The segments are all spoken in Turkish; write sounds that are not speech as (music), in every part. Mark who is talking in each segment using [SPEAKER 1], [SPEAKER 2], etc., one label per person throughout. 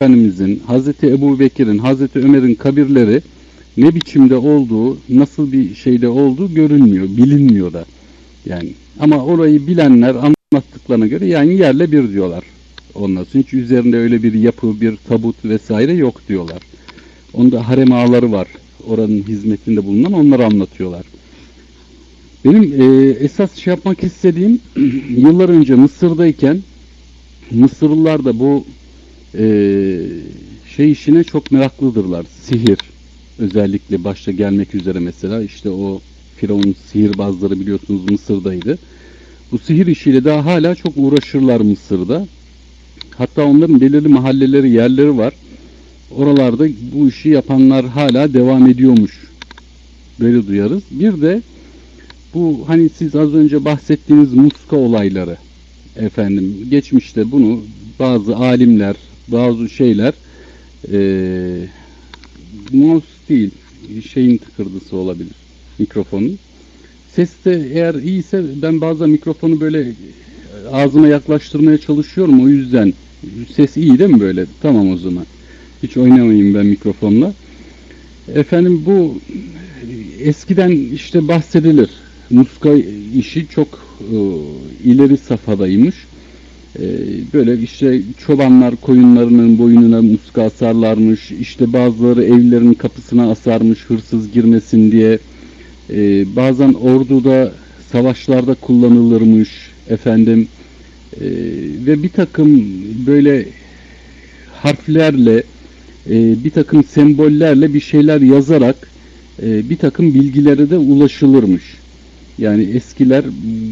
[SPEAKER 1] Efendimizin, Hazreti Ebu Bekir'in, Hazreti Ömer'in kabirleri ne biçimde olduğu, nasıl bir şeyde olduğu görünmüyor, bilinmiyor da. Yani ama orayı bilenler anlattıklarına göre yani yerle bir diyorlar. Ondan sonra hiç üzerinde öyle bir yapı, bir tabut vesaire yok diyorlar. Onda harem ağaları var. Oranın hizmetinde bulunan onları anlatıyorlar. Benim e, esas şey yapmak istediğim (clears throat) yıllar önce Mısır'dayken Mısırlılar da bu e, şey işine çok meraklıdırlar. Sihir özellikle başta gelmek üzere mesela işte o Firavun sihirbazları biliyorsunuz Mısır'daydı. Bu sihir işiyle daha hala çok uğraşırlar Mısır'da. Hatta onların belirli mahalleleri, yerleri var. Oralarda bu işi yapanlar hala devam ediyormuş. Böyle duyarız. Bir de bu hani siz az önce bahsettiğiniz muska olayları efendim geçmişte bunu bazı alimler, bazı şeyler eee mouse değil şeyin tıkırdısı olabilir mikrofonun. Ses de eğer iyiyse ben bazen mikrofonu böyle ağzıma yaklaştırmaya çalışıyorum o yüzden ses iyi değil mi böyle? Tamam o zaman. Hiç oynamayayım ben mikrofonla. Efendim bu eskiden işte bahsedilir. Muska işi çok e, ileri safhadaymış. E, böyle işte çobanlar koyunlarının boynuna muska asarlarmış. İşte bazıları evlerinin kapısına asarmış hırsız girmesin diye. E, bazen orduda savaşlarda kullanılırmış efendim. E, ve bir takım böyle harflerle e, bir takım sembollerle bir şeyler yazarak e, bir takım bilgilere de ulaşılırmış. Yani eskiler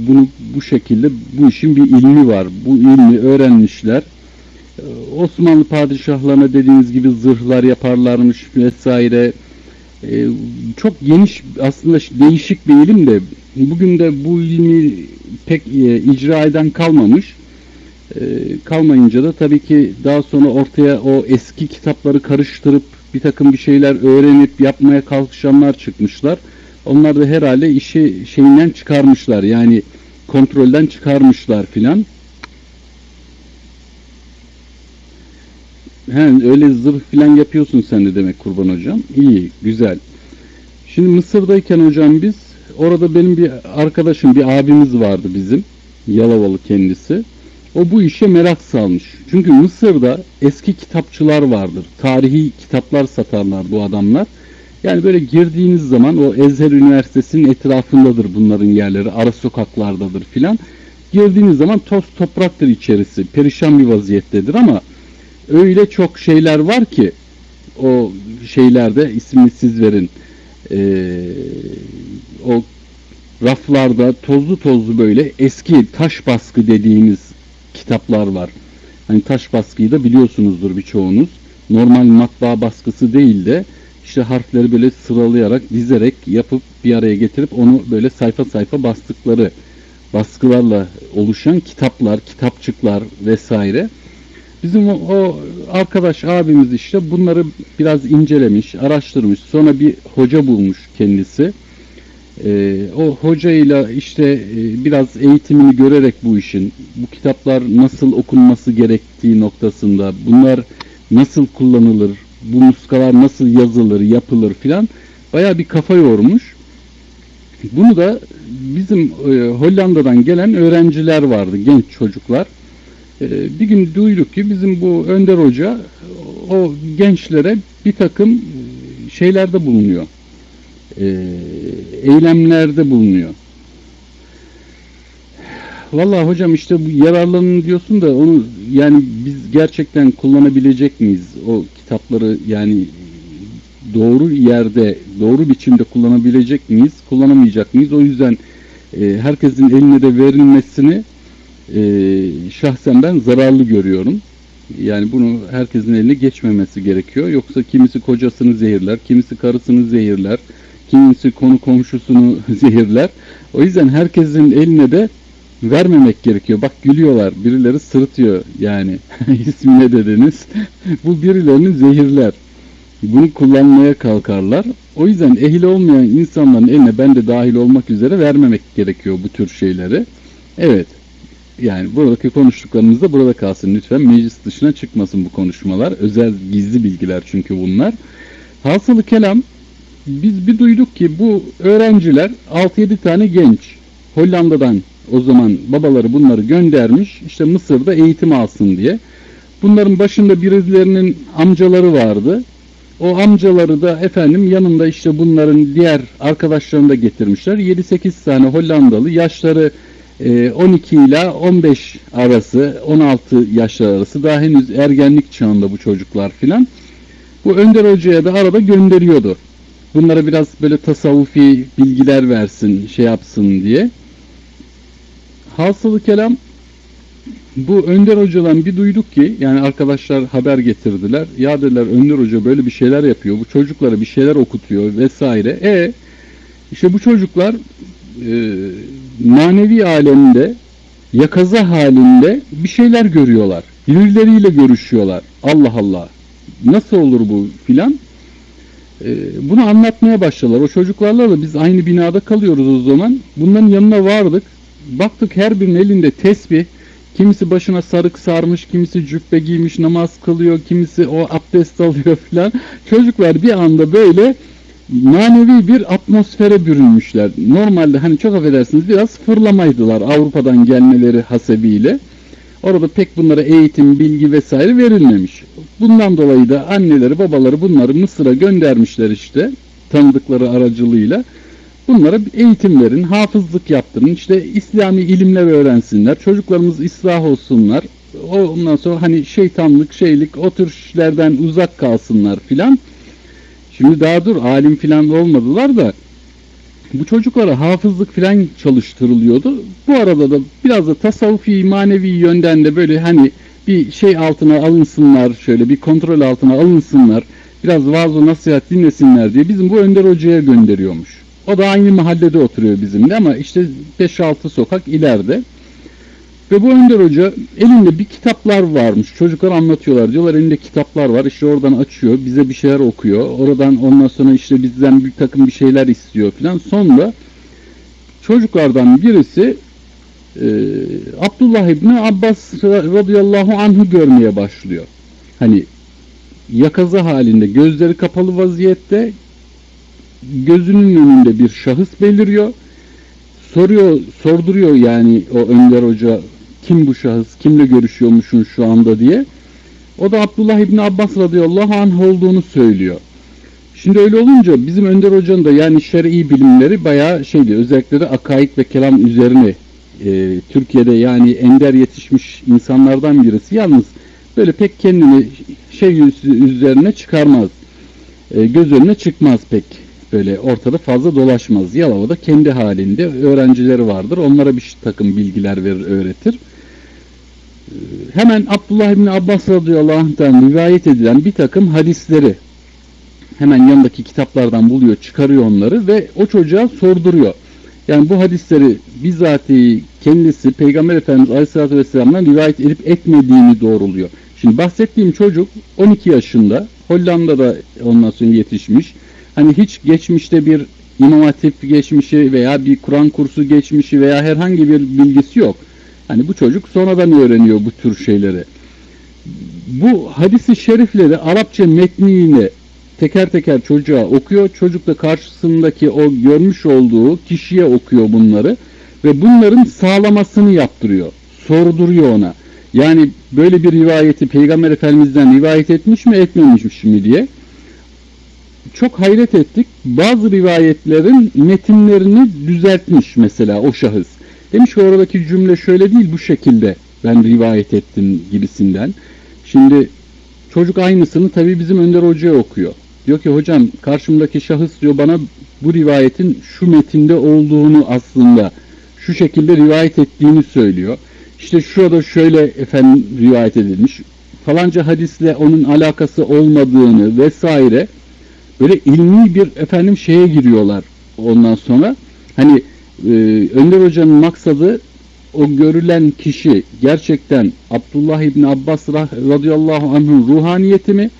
[SPEAKER 1] bunu bu şekilde bu işin bir ilmi var. Bu ilmi öğrenmişler. Ee, Osmanlı padişahlarına dediğiniz gibi zırhlar yaparlarmış vesaire. Ee, çok geniş aslında değişik bir ilim de bugün de bu ilmi pek e, icra eden kalmamış. Ee, kalmayınca da tabii ki daha sonra ortaya o eski kitapları karıştırıp bir takım bir şeyler öğrenip yapmaya kalkışanlar çıkmışlar. Onlar da herhalde işi şeyinden çıkarmışlar. Yani kontrolden çıkarmışlar filan. He, öyle zırh filan yapıyorsun sen de demek kurban hocam. İyi, güzel. Şimdi Mısır'dayken hocam biz orada benim bir arkadaşım, bir abimiz vardı bizim. Yalavalı kendisi. O bu işe merak salmış. Çünkü Mısır'da eski kitapçılar vardır. Tarihi kitaplar satarlar bu adamlar. Yani böyle girdiğiniz zaman o Ezher Üniversitesi'nin etrafındadır bunların yerleri. Ara sokaklardadır filan. Girdiğiniz zaman toz topraktır içerisi. Perişan bir vaziyettedir ama öyle çok şeyler var ki o şeylerde ismini siz verin. Ee, o raflarda tozlu tozlu böyle eski taş baskı dediğimiz kitaplar var. Hani taş baskıyı da biliyorsunuzdur birçoğunuz. Normal matbaa baskısı değil de işte harfleri böyle sıralayarak, dizerek yapıp bir araya getirip onu böyle sayfa sayfa bastıkları baskılarla oluşan kitaplar, kitapçıklar vesaire. Bizim o, o arkadaş abimiz işte bunları biraz incelemiş, araştırmış. Sonra bir hoca bulmuş kendisi. Ee, o hocayla işte e, biraz eğitimini görerek bu işin, bu kitaplar nasıl okunması gerektiği noktasında, bunlar nasıl kullanılır, bu muskalar nasıl yazılır, yapılır filan baya bir kafa yormuş. Bunu da bizim e, Hollanda'dan gelen öğrenciler vardı, genç çocuklar. E, bir gün duyduk ki bizim bu Önder Hoca o gençlere bir takım şeylerde bulunuyor. E, eylemlerde bulunuyor. Vallahi hocam işte bu yararlanın diyorsun da onu yani biz gerçekten kullanabilecek miyiz? O kitapları yani doğru yerde, doğru biçimde kullanabilecek miyiz? Kullanamayacak mıyız? O yüzden e, herkesin eline de verilmesini e, şahsen ben zararlı görüyorum. Yani bunu herkesin eline geçmemesi gerekiyor. Yoksa kimisi kocasını zehirler, kimisi karısını zehirler, kimisi konu komşusunu (laughs) zehirler. O yüzden herkesin eline de vermemek gerekiyor. Bak gülüyorlar. Birileri sırıtıyor yani. (laughs) İsmine dediniz. (laughs) Bu birilerini zehirler. Bunu kullanmaya kalkarlar. O yüzden ehil olmayan insanların eline ben de dahil olmak üzere vermemek gerekiyor bu tür şeyleri. Evet. Yani buradaki konuştuklarımız da burada kalsın lütfen. Meclis dışına çıkmasın bu konuşmalar. Özel gizli bilgiler çünkü bunlar. Hasılı kelam biz bir duyduk ki bu öğrenciler 6-7 tane genç Hollanda'dan o zaman babaları bunları göndermiş işte Mısır'da eğitim alsın diye. Bunların başında birilerinin amcaları vardı. O amcaları da efendim yanında işte bunların diğer arkadaşlarını da getirmişler. 7-8 tane Hollandalı yaşları e, 12 ile 15 arası 16 yaşlar arası daha henüz ergenlik çağında bu çocuklar filan. Bu Önder Hoca'ya da arada gönderiyordu. Bunlara biraz böyle tasavvufi bilgiler versin, şey yapsın diye. Hasılı kelam bu Önder Hoca'dan bir duyduk ki yani arkadaşlar haber getirdiler. Ya dediler Önder Hoca böyle bir şeyler yapıyor. Bu çocuklara bir şeyler okutuyor vesaire. E işte bu çocuklar e, manevi alemde yakaza halinde bir şeyler görüyorlar. Birileriyle görüşüyorlar. Allah Allah. Nasıl olur bu filan? E, bunu anlatmaya başladılar. O çocuklarla da biz aynı binada kalıyoruz o zaman. Bunların yanına vardık. Baktık her birinin elinde tesbih. Kimisi başına sarık sarmış, kimisi cübbe giymiş, namaz kılıyor, kimisi o abdest alıyor filan. Çocuklar bir anda böyle manevi bir atmosfere bürünmüşler. Normalde hani çok affedersiniz biraz fırlamaydılar Avrupa'dan gelmeleri hasebiyle. Orada pek bunlara eğitim, bilgi vesaire verilmemiş. Bundan dolayı da anneleri, babaları bunları Mısır'a göndermişler işte tanıdıkları aracılığıyla. Bunlara eğitim verin, hafızlık yaptırın, işte İslami ilimler öğrensinler, çocuklarımız ıslah olsunlar. Ondan sonra hani şeytanlık, şeylik o tür işlerden uzak kalsınlar filan. Şimdi daha dur alim filan olmadılar da bu çocuklara hafızlık filan çalıştırılıyordu. Bu arada da biraz da tasavvufi, manevi yönden de böyle hani bir şey altına alınsınlar, şöyle bir kontrol altına alınsınlar, biraz vaaz nasihat dinlesinler diye bizim bu Önder Hoca'ya gönderiyormuş. O da aynı mahallede oturuyor bizimle ama işte 5-6 sokak ileride. Ve bu Önder Hoca elinde bir kitaplar varmış. Çocuklar anlatıyorlar. Diyorlar elinde kitaplar var. İşte oradan açıyor. Bize bir şeyler okuyor. Oradan ondan sonra işte bizden bir takım bir şeyler istiyor falan. Sonra çocuklardan birisi e, Abdullah İbni Abbas radıyallahu anh'ı görmeye başlıyor. Hani yakaza halinde gözleri kapalı vaziyette gözünün önünde bir şahıs beliriyor. Soruyor, sorduruyor yani o Önder Hoca kim bu şahıs, kimle görüşüyormuşsun şu anda diye. O da Abdullah İbni Abbas radıyallahu anh olduğunu söylüyor. Şimdi öyle olunca bizim Önder Hoca'nın da yani şer'i bilimleri bayağı şeydi özellikle de akaid ve kelam üzerine e, Türkiye'de yani ender yetişmiş insanlardan birisi. Yalnız böyle pek kendini şey üzerine çıkarmaz. E, göz önüne çıkmaz pek böyle ortada fazla dolaşmaz. Yalova'da kendi halinde öğrencileri vardır. Onlara bir takım bilgiler verir, öğretir. Hemen Abdullah İbni Abbas radıyallahu anh'tan rivayet edilen bir takım hadisleri hemen yanındaki kitaplardan buluyor, çıkarıyor onları ve o çocuğa sorduruyor. Yani bu hadisleri bizatihi kendisi Peygamber Efendimiz Aleyhisselatü Vesselam'dan rivayet edip etmediğini doğruluyor. Şimdi bahsettiğim çocuk 12 yaşında Hollanda'da ondan sonra yetişmiş hani hiç geçmişte bir İmam Hatip geçmişi veya bir Kur'an kursu geçmişi veya herhangi bir bilgisi yok. Hani bu çocuk sonradan öğreniyor bu tür şeyleri. Bu hadisi şerifleri Arapça metniyle teker teker çocuğa okuyor. Çocuk da karşısındaki o görmüş olduğu kişiye okuyor bunları ve bunların sağlamasını yaptırıyor. Sorduruyor ona. Yani böyle bir rivayeti Peygamber Efendimiz'den rivayet etmiş mi etmemiş mi diye çok hayret ettik. Bazı rivayetlerin metinlerini düzeltmiş mesela o şahıs. Demiş ki oradaki cümle şöyle değil bu şekilde ben rivayet ettim gibisinden. Şimdi çocuk aynısını tabii bizim Önder Hoca'ya okuyor. Diyor ki hocam karşımdaki şahıs diyor bana bu rivayetin şu metinde olduğunu aslında şu şekilde rivayet ettiğini söylüyor. İşte şurada şöyle efendim rivayet edilmiş. Falanca hadisle onun alakası olmadığını vesaire böyle ilmi bir efendim şeye giriyorlar ondan sonra. Hani e, Önder Hoca'nın maksadı o görülen kişi gerçekten Abdullah İbni Abbas radıyallahu anh'ın ruhaniyeti mi?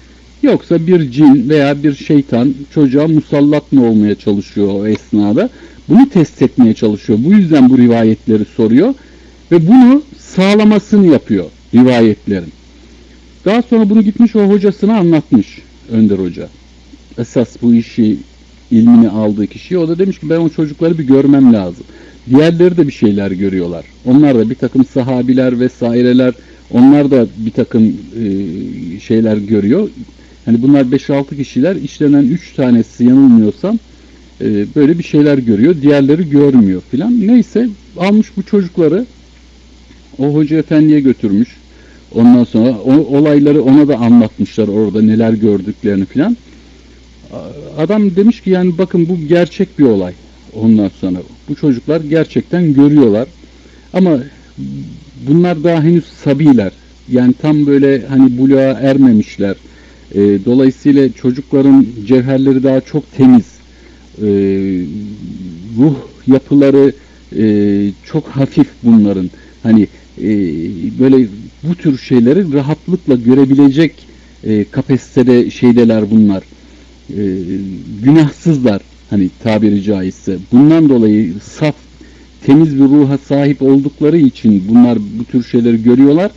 [SPEAKER 1] Yoksa bir cin veya bir şeytan çocuğa musallat mı olmaya çalışıyor o esnada? Bunu test etmeye çalışıyor. Bu yüzden bu rivayetleri soruyor. Ve bunu sağlamasını yapıyor rivayetlerin. Daha sonra bunu gitmiş o hocasına anlatmış Önder Hoca. Esas bu işi ilmini aldığı kişi. O da demiş ki ben o çocukları bir görmem lazım. Diğerleri de bir şeyler görüyorlar. Onlar da bir takım sahabiler vesaireler onlar da bir takım e, şeyler görüyor. Hani bunlar 5-6 kişiler işlenen 3 tanesi yanılmıyorsam e, böyle bir şeyler görüyor. Diğerleri görmüyor filan. Neyse almış bu çocukları o hoca efendiye götürmüş. Ondan sonra o olayları ona da anlatmışlar orada neler gördüklerini filan. Adam demiş ki yani bakın bu gerçek bir olay. Ondan sonra bu çocuklar gerçekten görüyorlar. Ama bunlar daha henüz sabiler. Yani tam böyle hani buluğa ermemişler. E, dolayısıyla çocukların cevherleri daha çok temiz. E, ruh yapıları e, çok hafif bunların. Hani e, böyle bu tür şeyleri rahatlıkla görebilecek e, kapasitede şeydeler bunlar. E, günahsızlar hani tabiri caizse. Bundan dolayı saf, temiz bir ruha sahip oldukları için bunlar bu tür şeyleri görüyorlar.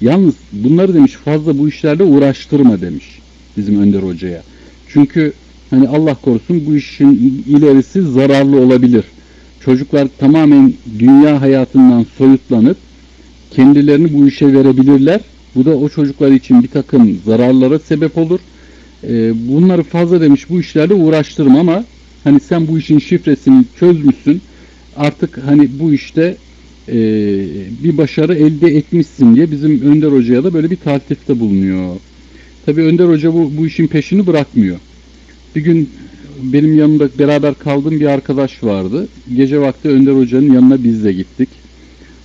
[SPEAKER 1] Yalnız bunları demiş fazla bu işlerle uğraştırma demiş bizim Önder Hoca'ya. Çünkü hani Allah korusun bu işin ilerisi zararlı olabilir. Çocuklar tamamen dünya hayatından soyutlanıp kendilerini bu işe verebilirler. Bu da o çocuklar için bir takım zararlara sebep olur. Ee, bunları fazla demiş bu işlerle uğraştırma ama hani sen bu işin şifresini çözmüşsün. Artık hani bu işte e, bir başarı elde etmişsin diye bizim Önder Hoca'ya da böyle bir taltifte bulunuyor. Tabi Önder Hoca bu, bu işin peşini bırakmıyor. Bir gün benim yanımda beraber kaldığım bir arkadaş vardı. Gece vakti Önder Hoca'nın yanına biz de gittik.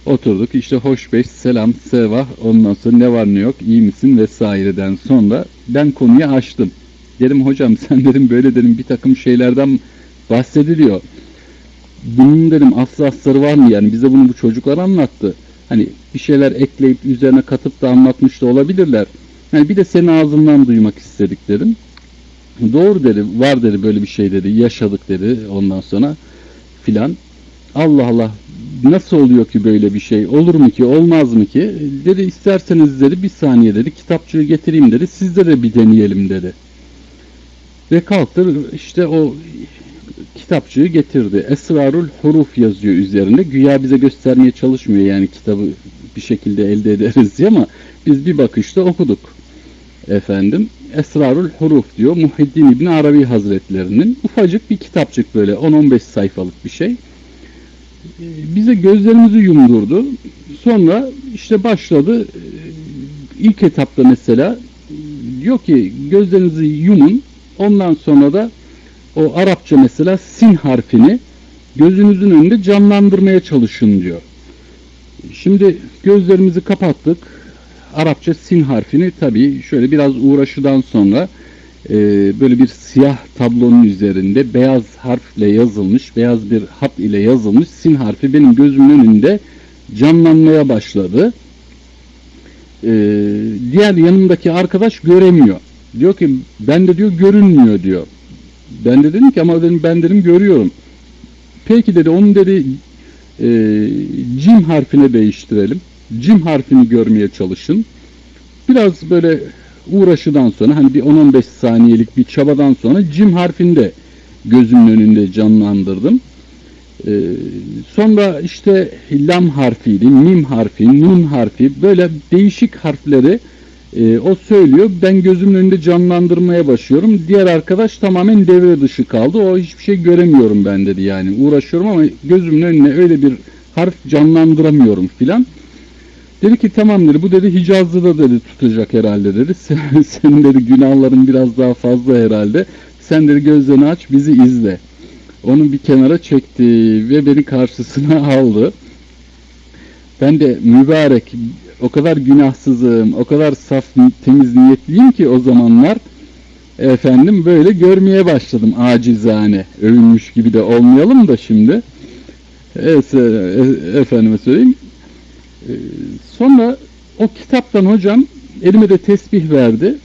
[SPEAKER 1] Oturduk işte hoş beş, selam, sevah, ondan sonra ne var ne yok, iyi misin vesaireden sonra ben konuyu açtım. Dedim hocam (laughs) sen dedim böyle dedim bir takım şeylerden bahsediliyor. Bunun dedim aslı asları var mı yani bize bunu bu çocuklar anlattı. Hani bir şeyler ekleyip üzerine katıp da anlatmış da olabilirler. Yani bir de senin ağzından duymak istedik dedim. Doğru dedi, var dedi böyle bir şey dedi, yaşadık dedi ondan sonra filan. Allah Allah nasıl oluyor ki böyle bir şey? Olur mu ki? Olmaz mı ki? Dedi isterseniz dedi bir saniye dedi kitapçığı getireyim dedi. Sizde de bir deneyelim dedi. Ve kalktı işte o kitapçığı getirdi. Esrarul huruf yazıyor üzerinde. Güya bize göstermeye çalışmıyor yani kitabı bir şekilde elde ederiz diye ama biz bir bakışta okuduk. Efendim Esrarul Huruf diyor Muhiddin İbni Arabi Hazretlerinin ufacık bir kitapçık böyle 10-15 sayfalık bir şey. Bize gözlerimizi yumdurdu. Sonra işte başladı ilk etapta mesela diyor ki gözlerinizi yumun ondan sonra da o Arapça mesela sin harfini gözünüzün önünde canlandırmaya çalışın diyor. Şimdi gözlerimizi kapattık. Arapça sin harfini tabii şöyle biraz uğraşıdan sonra e, böyle bir siyah tablonun üzerinde beyaz harfle yazılmış, beyaz bir hat ile yazılmış sin harfi benim gözümün önünde canlanmaya başladı. E, diğer yanımdaki arkadaş göremiyor. Diyor ki ben de diyor görünmüyor diyor. Ben de dedim ki ama dedim, ben dedim görüyorum. Peki dedi onun dedi e, cim harfine değiştirelim. Cim harfini görmeye çalışın. Biraz böyle uğraşıdan sonra hani bir 10-15 saniyelik bir çabadan sonra cim harfini de gözümün önünde canlandırdım. Ee, sonra işte lam harfiydi, mim harfi, nun harfi böyle değişik harfleri e, o söylüyor. Ben gözümün önünde canlandırmaya başlıyorum. Diğer arkadaş tamamen devre dışı kaldı. O hiçbir şey göremiyorum ben dedi yani. Uğraşıyorum ama gözümün önüne öyle bir harf canlandıramıyorum filan. Dedi ki tamam dedi bu dedi Hicazlı'da dedi tutacak herhalde dedi. Sen, dedi günahların biraz daha fazla herhalde. Sen dedi gözlerini aç bizi izle. Onu bir kenara çekti ve beni karşısına (laughs) aldı. Ben de mübarek o kadar günahsızım, o kadar saf, temiz niyetliyim ki o zamanlar efendim böyle görmeye başladım acizane. Övünmüş gibi de olmayalım da şimdi. Evet, efendime söyleyeyim. E, sonra o kitaptan hocam elime de tesbih verdi.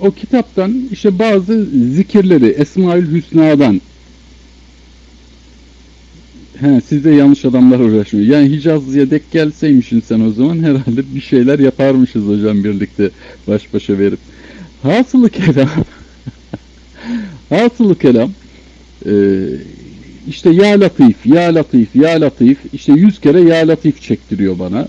[SPEAKER 1] O kitaptan işte bazı zikirleri Esmaül Hüsna'dan He, sizde yanlış adamlar uğraşmıyor. Yani Hicazlı'ya dek gelseymişsin sen o zaman herhalde bir şeyler yaparmışız hocam birlikte baş başa verip. Hasılı kelam (laughs) Hasılı kelam e, işte ya latif, ya latif, ya latif işte yüz kere ya latif çektiriyor bana.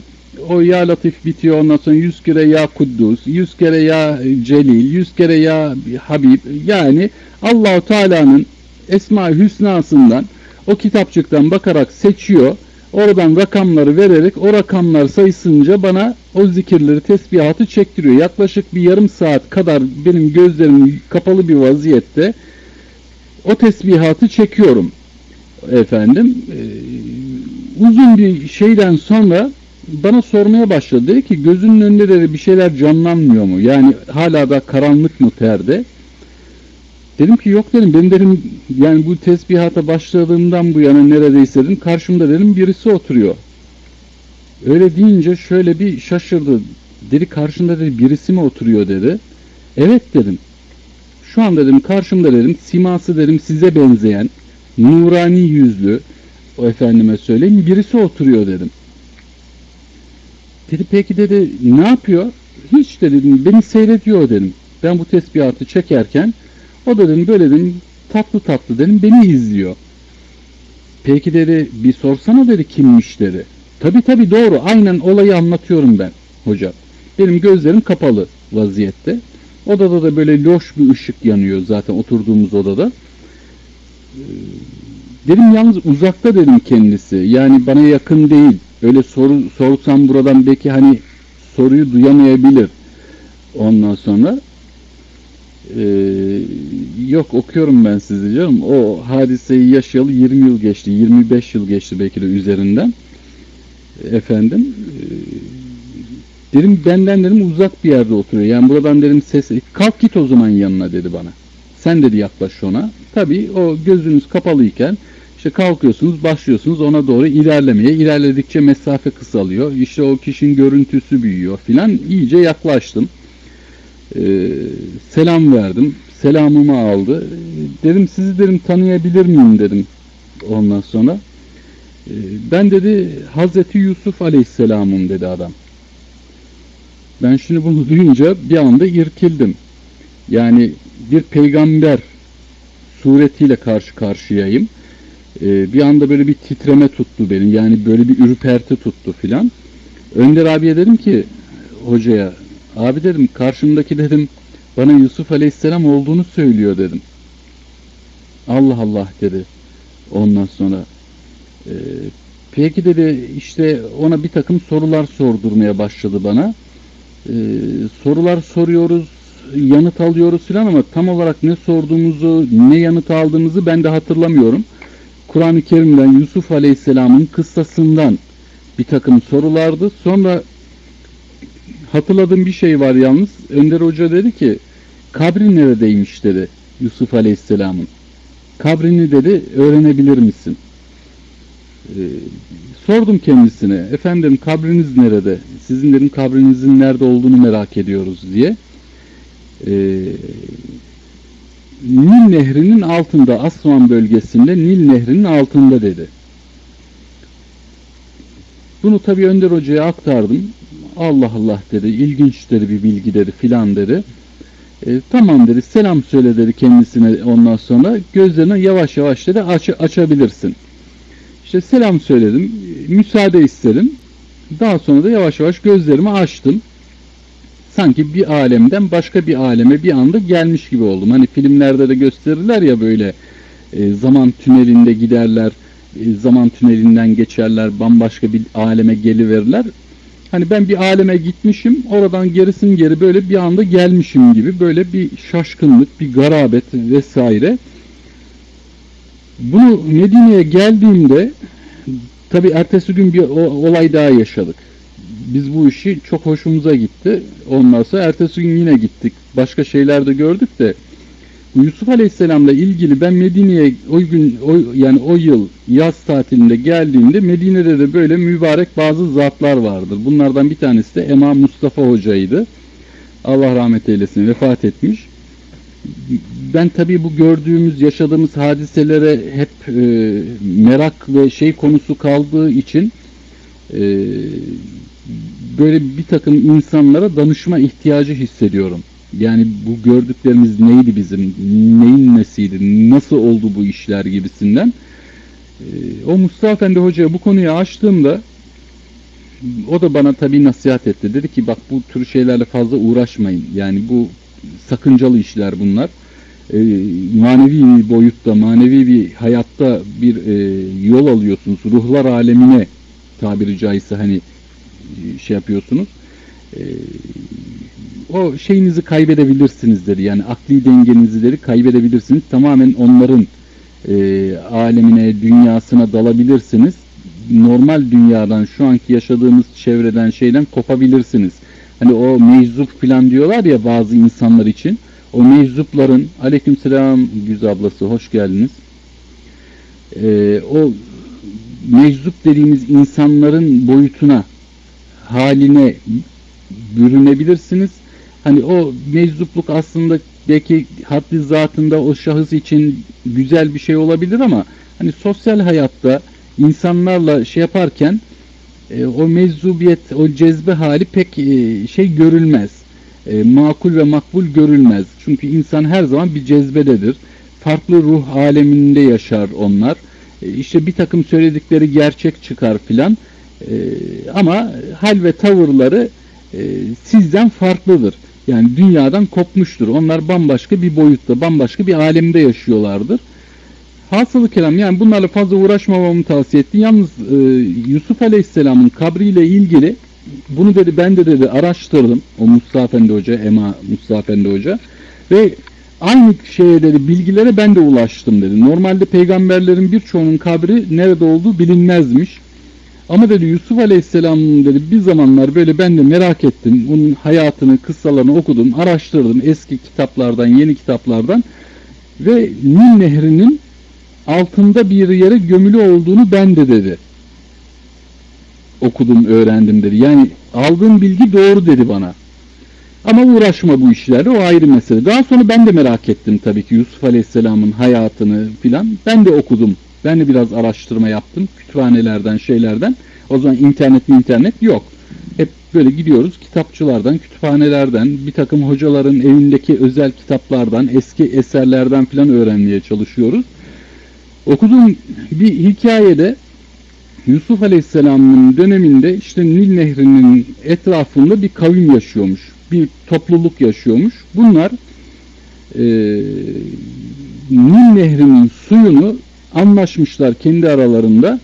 [SPEAKER 1] O ya latif bitiyor ondan sonra yüz kere ya kuddus, yüz kere ya celil, yüz kere ya habib. Yani Allahu Teala'nın Esma-i Hüsna'sından o kitapçıktan bakarak seçiyor. Oradan rakamları vererek o rakamlar sayısınca bana o zikirleri, tesbihatı çektiriyor. Yaklaşık bir yarım saat kadar benim gözlerim kapalı bir vaziyette o tesbihatı çekiyorum. Efendim e, uzun bir şeyden sonra bana sormaya başladı. Dedi ki gözünün önünde dedi bir şeyler canlanmıyor mu? Yani hala da karanlık mı perde? Dedim ki yok dedim. Ben dedim yani bu tesbihata başladığımdan bu yana neredeyse dedim karşımda dedim birisi oturuyor. Öyle deyince şöyle bir şaşırdı. Dedi karşında dedi birisi mi oturuyor dedi. Evet dedim. Şu an dedim karşımda dedim siması dedim size benzeyen nurani yüzlü o efendime söyleyeyim birisi oturuyor dedim. Dedi peki dedi ne yapıyor? Hiç de dedim beni seyrediyor dedim. Ben bu tesbihatı çekerken o da dedim böyle dedim tatlı tatlı dedim beni izliyor. Peki dedi bir sorsana dedi kimmiş dedi. Tabi tabi doğru aynen olayı anlatıyorum ben hocam. Benim gözlerim kapalı vaziyette. Odada da böyle loş bir ışık yanıyor zaten oturduğumuz odada. Dedim yalnız uzakta dedim kendisi. Yani bana yakın değil. Öyle soru sorsam buradan belki hani soruyu duyamayabilir. Ondan sonra ee, yok okuyorum ben sizi canım. O hadiseyi yaşayalı 20 yıl geçti. 25 yıl geçti belki de üzerinden. Efendim e, dedim benden dedim uzak bir yerde oturuyor. Yani buradan dedim ses kalk git o zaman yanına dedi bana. Sen dedi yaklaş ona. Tabii o gözünüz kapalıyken işte kalkıyorsunuz, başlıyorsunuz ona doğru ilerlemeye. İlerledikçe mesafe kısalıyor. İşte o kişinin görüntüsü büyüyor filan. İyice yaklaştım. Ee, selam verdim. Selamımı aldı. Dedim sizi dedim tanıyabilir miyim dedim. Ondan sonra. Ee, ben dedi Hazreti Yusuf Aleyhisselam'ım dedi adam. Ben şimdi bunu (laughs) duyunca bir anda irkildim. Yani bir peygamber suretiyle karşı karşıyayım. Ee, bir anda böyle bir titreme tuttu benim. Yani böyle bir ürperti tuttu filan. Önder abiye dedim ki hocaya abi dedim karşımdaki dedim bana Yusuf Aleyhisselam olduğunu söylüyor dedim. Allah Allah dedi. Ondan sonra e, peki dedi işte ona bir takım sorular sordurmaya başladı bana. E, sorular soruyoruz yanıt alıyoruz filan ama tam olarak ne sorduğumuzu ne yanıt aldığımızı ben de hatırlamıyorum. Kur'an-ı Kerim'den Yusuf Aleyhisselam'ın kıssasından bir takım sorulardı. Sonra hatırladığım bir şey var yalnız. Önder Hoca dedi ki kabri neredeymiş dedi Yusuf Aleyhisselam'ın. Kabrini dedi öğrenebilir misin? Ee, sordum kendisine efendim kabriniz nerede? Sizin dedim kabrinizin nerede olduğunu merak ediyoruz diye. Ee, Nil Nehri'nin altında Aswan bölgesinde Nil Nehri'nin altında dedi. Bunu tabii Önder Hoca'ya aktardım. Allah Allah dedi, ilginç dedi bir bilgi dedi filan dedi. E, tamam dedi, selam söyle dedi kendisine ondan sonra. Gözlerini yavaş yavaş dedi aç, açabilirsin. İşte selam söyledim, müsaade istedim. Daha sonra da yavaş yavaş gözlerimi açtım sanki bir alemden başka bir aleme bir anda gelmiş gibi oldum. Hani filmlerde de gösterirler ya böyle e, zaman tünelinde giderler, e, zaman tünelinden geçerler, bambaşka bir aleme geliverirler. Hani ben bir aleme gitmişim, oradan gerisin geri böyle bir anda gelmişim gibi böyle bir şaşkınlık, bir garabet vesaire. Bunu Medine'ye geldiğimde tabi ertesi gün bir olay daha yaşadık biz bu işi çok hoşumuza gitti. Ondan sonra ertesi gün yine gittik. Başka şeyler de gördük de Yusuf Aleyhisselam'la ilgili ben Medine'ye o gün o, yani o yıl yaz tatilinde geldiğimde Medine'de de böyle mübarek bazı zatlar vardır. Bunlardan bir tanesi de Ema Mustafa Hoca'ydı. Allah rahmet eylesin vefat etmiş. ben tabii bu gördüğümüz, yaşadığımız hadiselere hep e, merak ve şey konusu kaldığı için e, böyle bir takım insanlara danışma ihtiyacı hissediyorum. Yani bu gördüklerimiz neydi bizim, neyin nesiydi, nasıl oldu bu işler gibisinden. E, o Mustafa Efendi Hoca'ya bu konuyu açtığımda o da bana tabii nasihat etti. Dedi ki bak bu tür şeylerle fazla uğraşmayın. Yani bu sakıncalı işler bunlar. E, manevi boyutta, manevi bir hayatta bir e, yol alıyorsunuz. Ruhlar alemine tabiri caizse hani şey yapıyorsunuz. E, o şeyinizi kaybedebilirsiniz dedi. Yani akli dengenizi dedi kaybedebilirsiniz. Tamamen onların e, alemine, dünyasına dalabilirsiniz. Normal dünyadan, şu anki yaşadığımız çevreden, şeyden kopabilirsiniz. Hani o meczup falan diyorlar ya bazı insanlar için. O meczupların, aleykümselam Güz ablası, hoş geldiniz. E, o meczup dediğimiz insanların boyutuna, haline bürünebilirsiniz. Hani o meczupluk aslında belki haddi zatında o şahıs için güzel bir şey olabilir ama hani sosyal hayatta insanlarla şey yaparken e, o meczubiyet, o cezbe hali pek e, şey görülmez. E, makul ve makbul görülmez. Çünkü insan her zaman bir cezbededir. Farklı ruh aleminde yaşar onlar. E, işte bir takım söyledikleri gerçek çıkar filan. E, ama hal ve tavırları e, sizden farklıdır. Yani dünyadan kopmuştur. Onlar bambaşka bir boyutta, bambaşka bir alemde yaşıyorlardır. Hasılı kelam yani bunlarla fazla uğraşmamamı tavsiye etti. Yalnız e, Yusuf Aleyhisselam'ın kabriyle ilgili bunu dedi ben de dedi araştırdım. O Mustafa Efendi Hoca, Ema Mustafa Efendi Hoca ve aynı şeye dedi bilgilere ben de ulaştım dedi. Normalde peygamberlerin birçoğunun kabri nerede olduğu bilinmezmiş. Ama dedi Yusuf Aleyhisselam'ın dedi bir zamanlar böyle ben de merak ettim. Onun hayatını, kıssalarını okudum, araştırdım eski kitaplardan, yeni kitaplardan ve Nil Nehri'nin altında bir yere gömülü olduğunu ben de dedi. Okudum, öğrendim dedi. Yani aldığım bilgi doğru dedi bana. Ama uğraşma bu işlerle o ayrı mesele. Daha sonra ben de merak ettim tabii ki Yusuf Aleyhisselam'ın hayatını filan. Ben de okudum. Ben de biraz araştırma yaptım. Kütüphanelerden, şeylerden. O zaman internet internet yok. Hep böyle gidiyoruz kitapçılardan, kütüphanelerden, bir takım hocaların evindeki özel kitaplardan, eski eserlerden filan öğrenmeye çalışıyoruz. Okuduğum bir hikayede Yusuf Aleyhisselam'ın döneminde işte Nil Nehri'nin etrafında bir kavim yaşıyormuş. Bir topluluk yaşıyormuş. Bunlar e, Nil Nehri'nin suyunu anlaşmışlar kendi aralarında.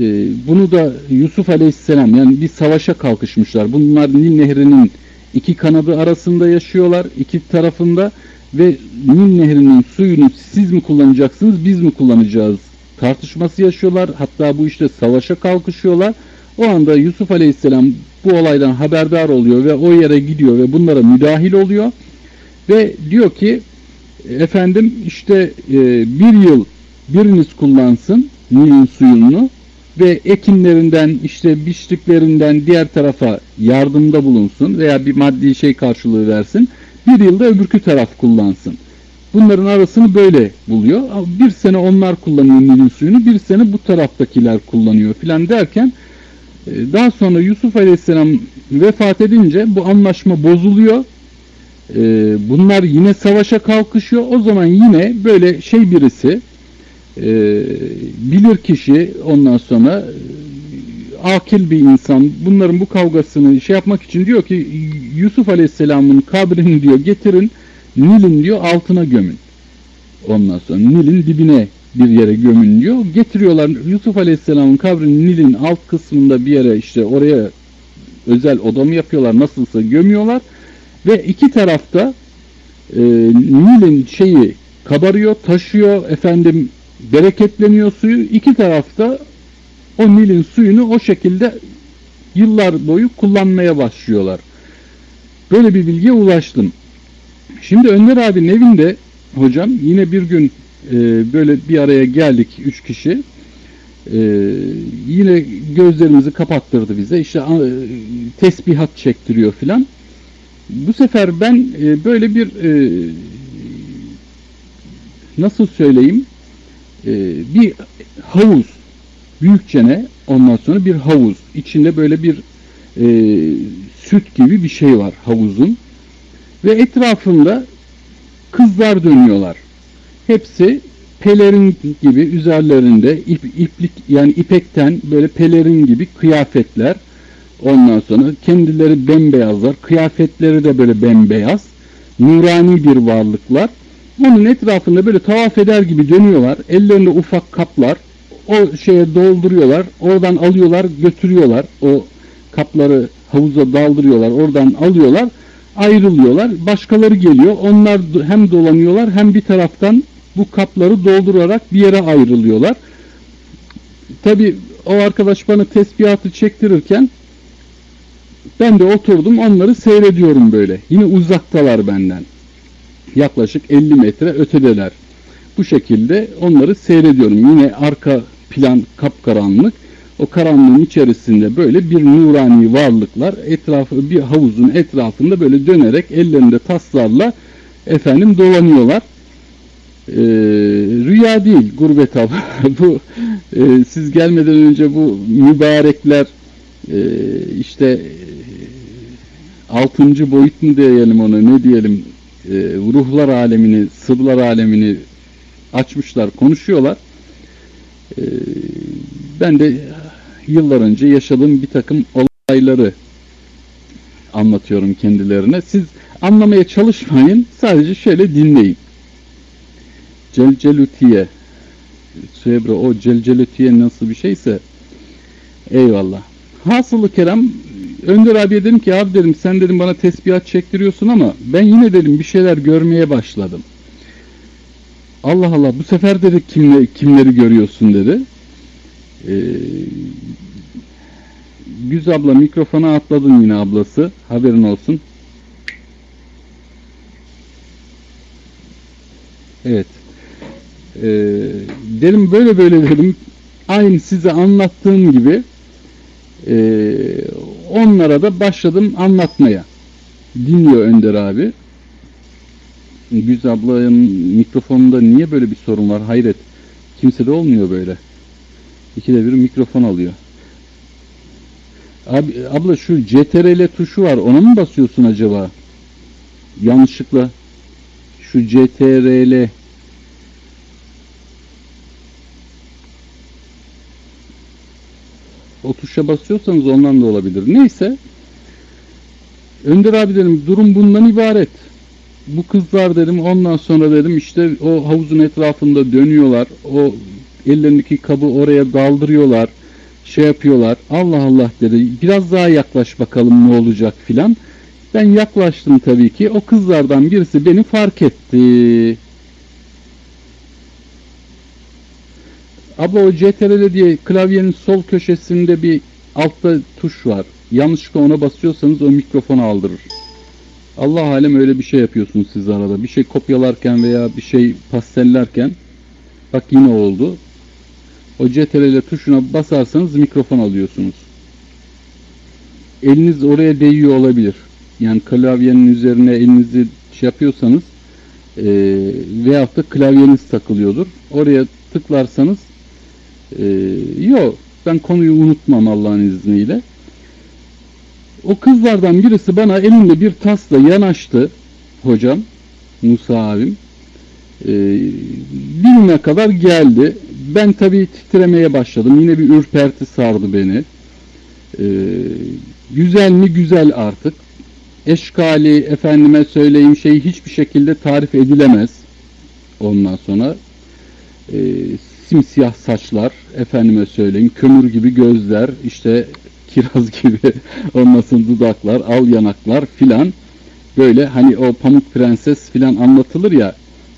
[SPEAKER 1] E, bunu da Yusuf Aleyhisselam yani bir savaşa kalkışmışlar. Bunlar Nil Nehri'nin iki kanadı arasında yaşıyorlar. iki tarafında ve Nil Nehri'nin suyunu siz mi kullanacaksınız biz mi kullanacağız tartışması yaşıyorlar. Hatta bu işte savaşa kalkışıyorlar. O anda Yusuf Aleyhisselam bu olaydan haberdar oluyor ve o yere gidiyor ve bunlara müdahil oluyor. Ve diyor ki efendim işte e, bir yıl biriniz kullansın Nil'in suyunu ve ekinlerinden işte biçtiklerinden diğer tarafa yardımda bulunsun veya bir maddi şey karşılığı versin. Bir yılda öbürkü taraf kullansın. Bunların arasını böyle buluyor. Bir sene onlar kullanıyor Nil'in suyunu, bir sene bu taraftakiler kullanıyor filan derken e, daha sonra Yusuf Aleyhisselam vefat edince bu anlaşma bozuluyor. E, bunlar yine savaşa kalkışıyor. O zaman yine böyle şey birisi e, bilir kişi ondan sonra akil bir insan bunların bu kavgasını şey yapmak için diyor ki Yusuf Aleyhisselam'ın kabrini diyor getirin Nil'in diyor altına gömün. Ondan sonra Nil'in dibine bir yere gömün diyor. Getiriyorlar Yusuf Aleyhisselam'ın kabrini Nil'in alt kısmında bir yere işte oraya özel odamı yapıyorlar nasılsa gömüyorlar. Ve iki tarafta e, Nil'in şeyi kabarıyor, taşıyor, efendim bereketleniyor suyu. İki tarafta o Nil'in suyunu o şekilde yıllar boyu kullanmaya başlıyorlar. Böyle bir bilgiye ulaştım. Şimdi Önder abinin evinde hocam yine bir gün e, böyle bir araya geldik üç kişi. E, yine gözlerimizi kapattırdı bize. İşte e, tesbihat çektiriyor filan. Bu sefer ben e, böyle bir e, nasıl söyleyeyim e, bir havuz büyükçene ondan sonra bir havuz içinde böyle bir e, süt gibi bir şey var havuzun ve etrafında kızlar dönüyorlar. Hepsi pelerin gibi üzerlerinde ip, iplik yani ipekten böyle pelerin gibi kıyafetler. Ondan sonra kendileri bembeyazlar. Kıyafetleri de böyle bembeyaz. Nurani bir varlıklar. Onun etrafında böyle tavaf eder gibi dönüyorlar. Ellerinde ufak kaplar. O şeye dolduruyorlar. Oradan alıyorlar, götürüyorlar. O kapları havuza daldırıyorlar. Oradan alıyorlar. Ayrılıyorlar. Başkaları geliyor. Onlar hem dolanıyorlar hem bir taraftan bu kapları doldurarak bir yere ayrılıyorlar. Tabi o arkadaş bana tesbihatı çektirirken ben de oturdum onları seyrediyorum böyle. Yine uzaktalar benden. Yaklaşık 50 metre ötedeler. Bu şekilde onları seyrediyorum. Yine arka plan kapkaranlık. O karanlığın içerisinde böyle bir nurani varlıklar etrafı bir havuzun etrafında böyle dönerek ellerinde taslarla efendim dolanıyorlar. Ee, rüya değil gurbet av. (laughs) bu e, siz gelmeden önce bu mübarekler e, işte e, altıncı boyut mu diyelim onu ne diyelim e, ruhlar alemini sırlar alemini açmışlar konuşuyorlar. E, ben de yıllar önce yaşadığım bir takım olayları anlatıyorum kendilerine. Siz anlamaya çalışmayın. Sadece şöyle dinleyin. Celcelutiye Sühebra o celcelutiye nasıl bir şeyse eyvallah. Hasılı Kerem Önder abiye dedim ki abi dedim sen dedim bana tesbihat çektiriyorsun ama ben yine dedim bir şeyler görmeye başladım. Allah Allah bu sefer dedi kimle, kimleri görüyorsun dedi. Ee, Güz abla mikrofona atladın yine ablası haberin olsun. Evet. Ee, dedim böyle böyle dedim aynı size anlattığım gibi e, onlara da başladım anlatmaya. Dinliyor Önder abi. Güz ablanın mikrofonunda niye böyle bir sorun var? Hayret. Kimse de olmuyor böyle. İkide bir mikrofon alıyor. Abi, abla şu CTRL tuşu var. Ona mı basıyorsun acaba? Yanlışlıkla. Şu CTRL o tuşa basıyorsanız ondan da olabilir. Neyse. Önder abi dedim durum bundan ibaret. Bu kızlar dedim ondan sonra dedim işte o havuzun etrafında dönüyorlar. O ellerindeki kabı oraya daldırıyorlar. Şey yapıyorlar. Allah Allah dedi. Biraz daha yaklaş bakalım ne olacak filan. Ben yaklaştım tabii ki. O kızlardan birisi beni fark etti. Abla o CTRL diye klavyenin sol köşesinde bir altta tuş var. Yanlışlıkla ona basıyorsanız o mikrofonu aldırır. Allah alem öyle bir şey yapıyorsunuz siz arada. Bir şey kopyalarken veya bir şey pastellerken bak yine oldu. O CTRL tuşuna basarsanız mikrofon alıyorsunuz. Eliniz oraya değiyor olabilir. Yani klavyenin üzerine elinizi şey yapıyorsanız e, veyahut da klavyeniz takılıyordur. Oraya tıklarsanız e, yok ben konuyu unutmam Allah'ın izniyle. O kızlardan birisi bana elinde bir tasla yanaştı hocam Musa abim. E, dilime kadar geldi. Ben tabii titremeye başladım. Yine bir ürperti sardı beni. E, güzel mi güzel artık. Eşkali efendime söyleyeyim şey hiçbir şekilde tarif edilemez. Ondan sonra e, simsiyah saçlar, efendime söyleyeyim kömür gibi gözler, işte kiraz (laughs) gibi sonra dudaklar, al yanaklar filan böyle hani o pamuk prenses filan anlatılır ya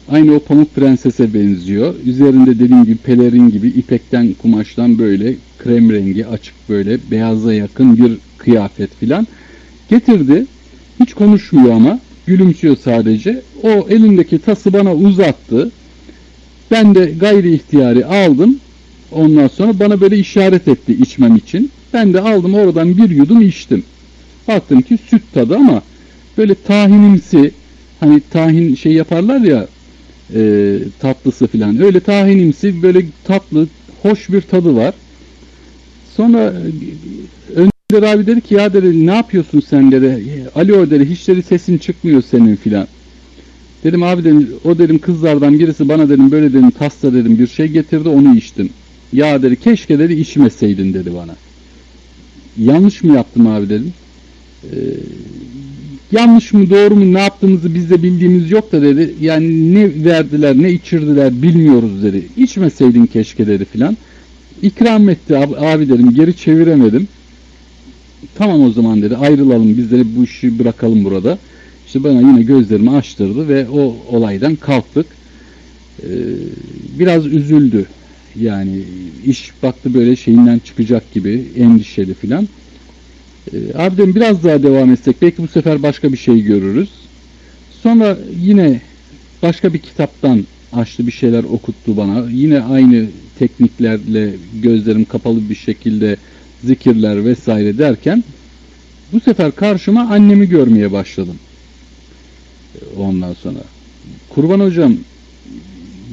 [SPEAKER 1] aynı o pamuk prensese benziyor. Üzerinde dediğim gibi pelerin gibi ipekten kumaştan böyle krem rengi açık böyle beyaza yakın bir kıyafet filan getirdi. Hiç konuşmuyor ama gülümsüyor sadece. O elindeki tası bana uzattı. Ben de gayri ihtiyari aldım. Ondan sonra bana böyle işaret etti içmem için. Ben de aldım oradan bir yudum içtim. Baktım ki süt tadı ama böyle tahinimsi hani tahin şey yaparlar ya e, tatlısı filan. Öyle tahinimsi böyle tatlı, hoş bir tadı var. Sonra e, Önder abi dedi ki ya dedi ne yapıyorsun sen dedi. Alo dedi hiç dedi sesin çıkmıyor senin filan. Dedim abi dedim o dedim kızlardan birisi bana dedim böyle dedim tasta dedim bir şey getirdi onu içtim. Ya dedi keşke dedi içmeseydin dedi bana. Yanlış mı yaptım abi dedim. Ee, yanlış mı doğru mu ne yaptığımızı biz de bildiğimiz yok da dedi. Yani ne verdiler ne içirdiler bilmiyoruz dedi. İçmeseydin keşke dedi filan. İkram etti abi, abi dedim geri çeviremedim. Tamam o zaman dedi ayrılalım biz de bu işi bırakalım burada. İşte bana yine gözlerimi açtırdı ve o olaydan kalktık. Ee, biraz üzüldü. Yani iş baktı böyle şeyinden çıkacak gibi endişeli filan. Ee, abi dedim biraz daha devam etsek belki bu sefer başka bir şey görürüz. Sonra yine başka bir kitaptan açtı bir şeyler okuttu bana. Yine aynı tekniklerle gözlerim kapalı bir şekilde zikirler vesaire derken bu sefer karşıma annemi görmeye başladım. Ondan sonra. Kurban hocam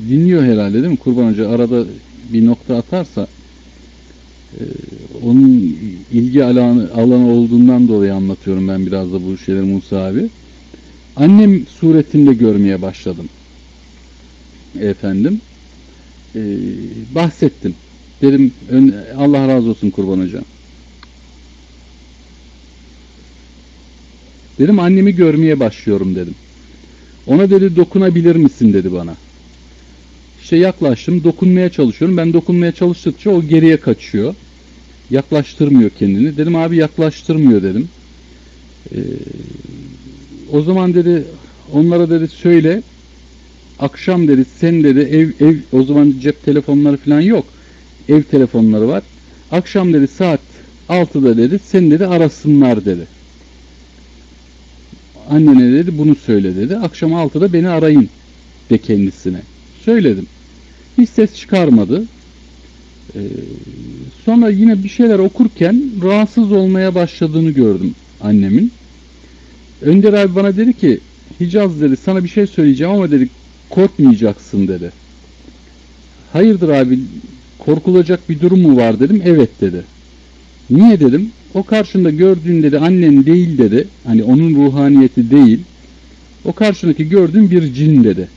[SPEAKER 1] dinliyor herhalde değil mi? Kurban hoca arada bir nokta atarsa e, onun ilgi alanı, alanı olduğundan dolayı anlatıyorum ben biraz da bu şeyleri Musa abi. Annem suretinde görmeye başladım. Efendim. E, bahsettim. Dedim Allah razı olsun kurban hocam. Dedim annemi görmeye başlıyorum dedim. Ona dedi dokunabilir misin dedi bana. İşte yaklaştım dokunmaya çalışıyorum. Ben dokunmaya çalıştıkça o geriye kaçıyor. Yaklaştırmıyor kendini. Dedim abi yaklaştırmıyor dedim. Ee, o zaman dedi onlara dedi söyle akşam dedi sen dedi ev ev o zaman cep telefonları falan yok. Ev telefonları var. Akşam dedi saat 6'da dedi sen dedi arasınlar dedi. Annene dedi bunu söyle dedi. Akşam 6'da beni arayın de kendisine. Söyledim. Hiç ses çıkarmadı. Ee, sonra yine bir şeyler okurken rahatsız olmaya başladığını gördüm annemin. Önder abi bana dedi ki Hicaz dedi sana bir şey söyleyeceğim ama dedi korkmayacaksın dedi. Hayırdır abi korkulacak bir durum mu var dedim. Evet dedi. Niye dedim. O karşında gördüğün dedi annen değil dedi. Hani onun ruhaniyeti değil. O karşındaki gördüğün bir cin dedi.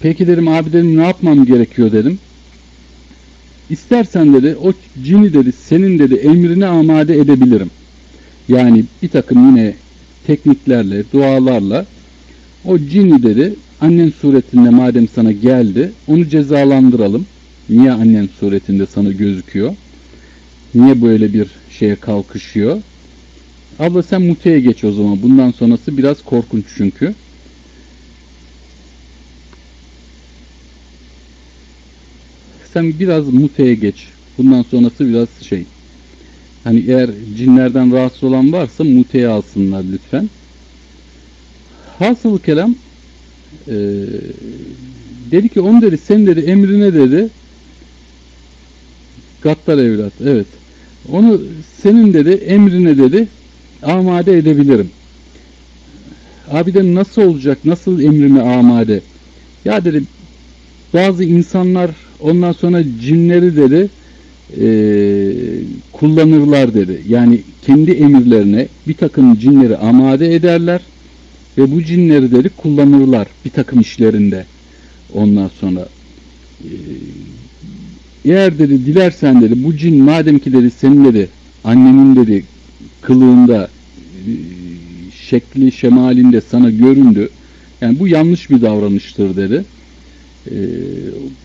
[SPEAKER 1] Peki dedim abi dedim ne yapmam gerekiyor dedim. İstersen dedi o cini dedi senin dedi emrine amade edebilirim. Yani bir takım yine tekniklerle, dualarla o cini dedi annen suretinde madem sana geldi onu cezalandıralım. Niye annen suretinde sana gözüküyor? Niye böyle bir şeye kalkışıyor? Abla sen muteye geç o zaman. Bundan sonrası biraz korkunç çünkü. Sen biraz muteye geç. Bundan sonrası biraz şey. Hani eğer cinlerden rahatsız olan varsa muteye alsınlar lütfen. Hasılı kelam e, dedi ki onu dedi sen dedi emrine dedi Gattar evlat evet onu senin dedi emrine dedi amade edebilirim. Abi de nasıl olacak nasıl emrime amade ya dedi bazı insanlar ondan sonra cinleri dedi e, kullanırlar dedi. Yani kendi emirlerine bir takım cinleri amade ederler ve bu cinleri dedi kullanırlar bir takım işlerinde. Ondan sonra e, eğer dedi dilersen dedi bu cin madem ki dedi senin dedi annenin dedi kılığında e, şekli şemalinde sana göründü. Yani bu yanlış bir davranıştır dedi. E,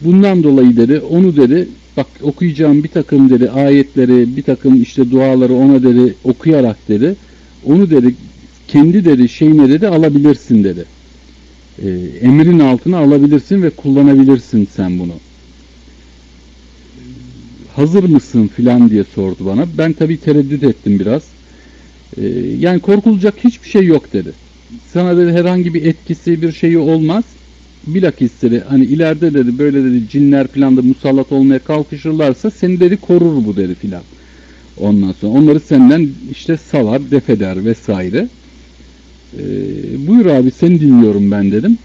[SPEAKER 1] bundan dolayı dedi onu dedi bak okuyacağım bir takım dedi ayetleri bir takım işte duaları ona dedi okuyarak dedi onu dedi kendi dedi şeyine dedi alabilirsin dedi. E, emrin altına alabilirsin ve kullanabilirsin sen bunu. Hazır mısın filan diye sordu bana. Ben tabii tereddüt ettim biraz. E, yani korkulacak hiçbir şey yok dedi. Sana dedi herhangi bir etkisi bir şeyi olmaz. Bilakis dedi hani ileride dedi böyle dedi cinler filan da musallat olmaya kalkışırlarsa seni dedi korur bu dedi filan. Ondan sonra onları senden işte salar, defeder vesaire. Ee, buyur abi seni dinliyorum ben dedim.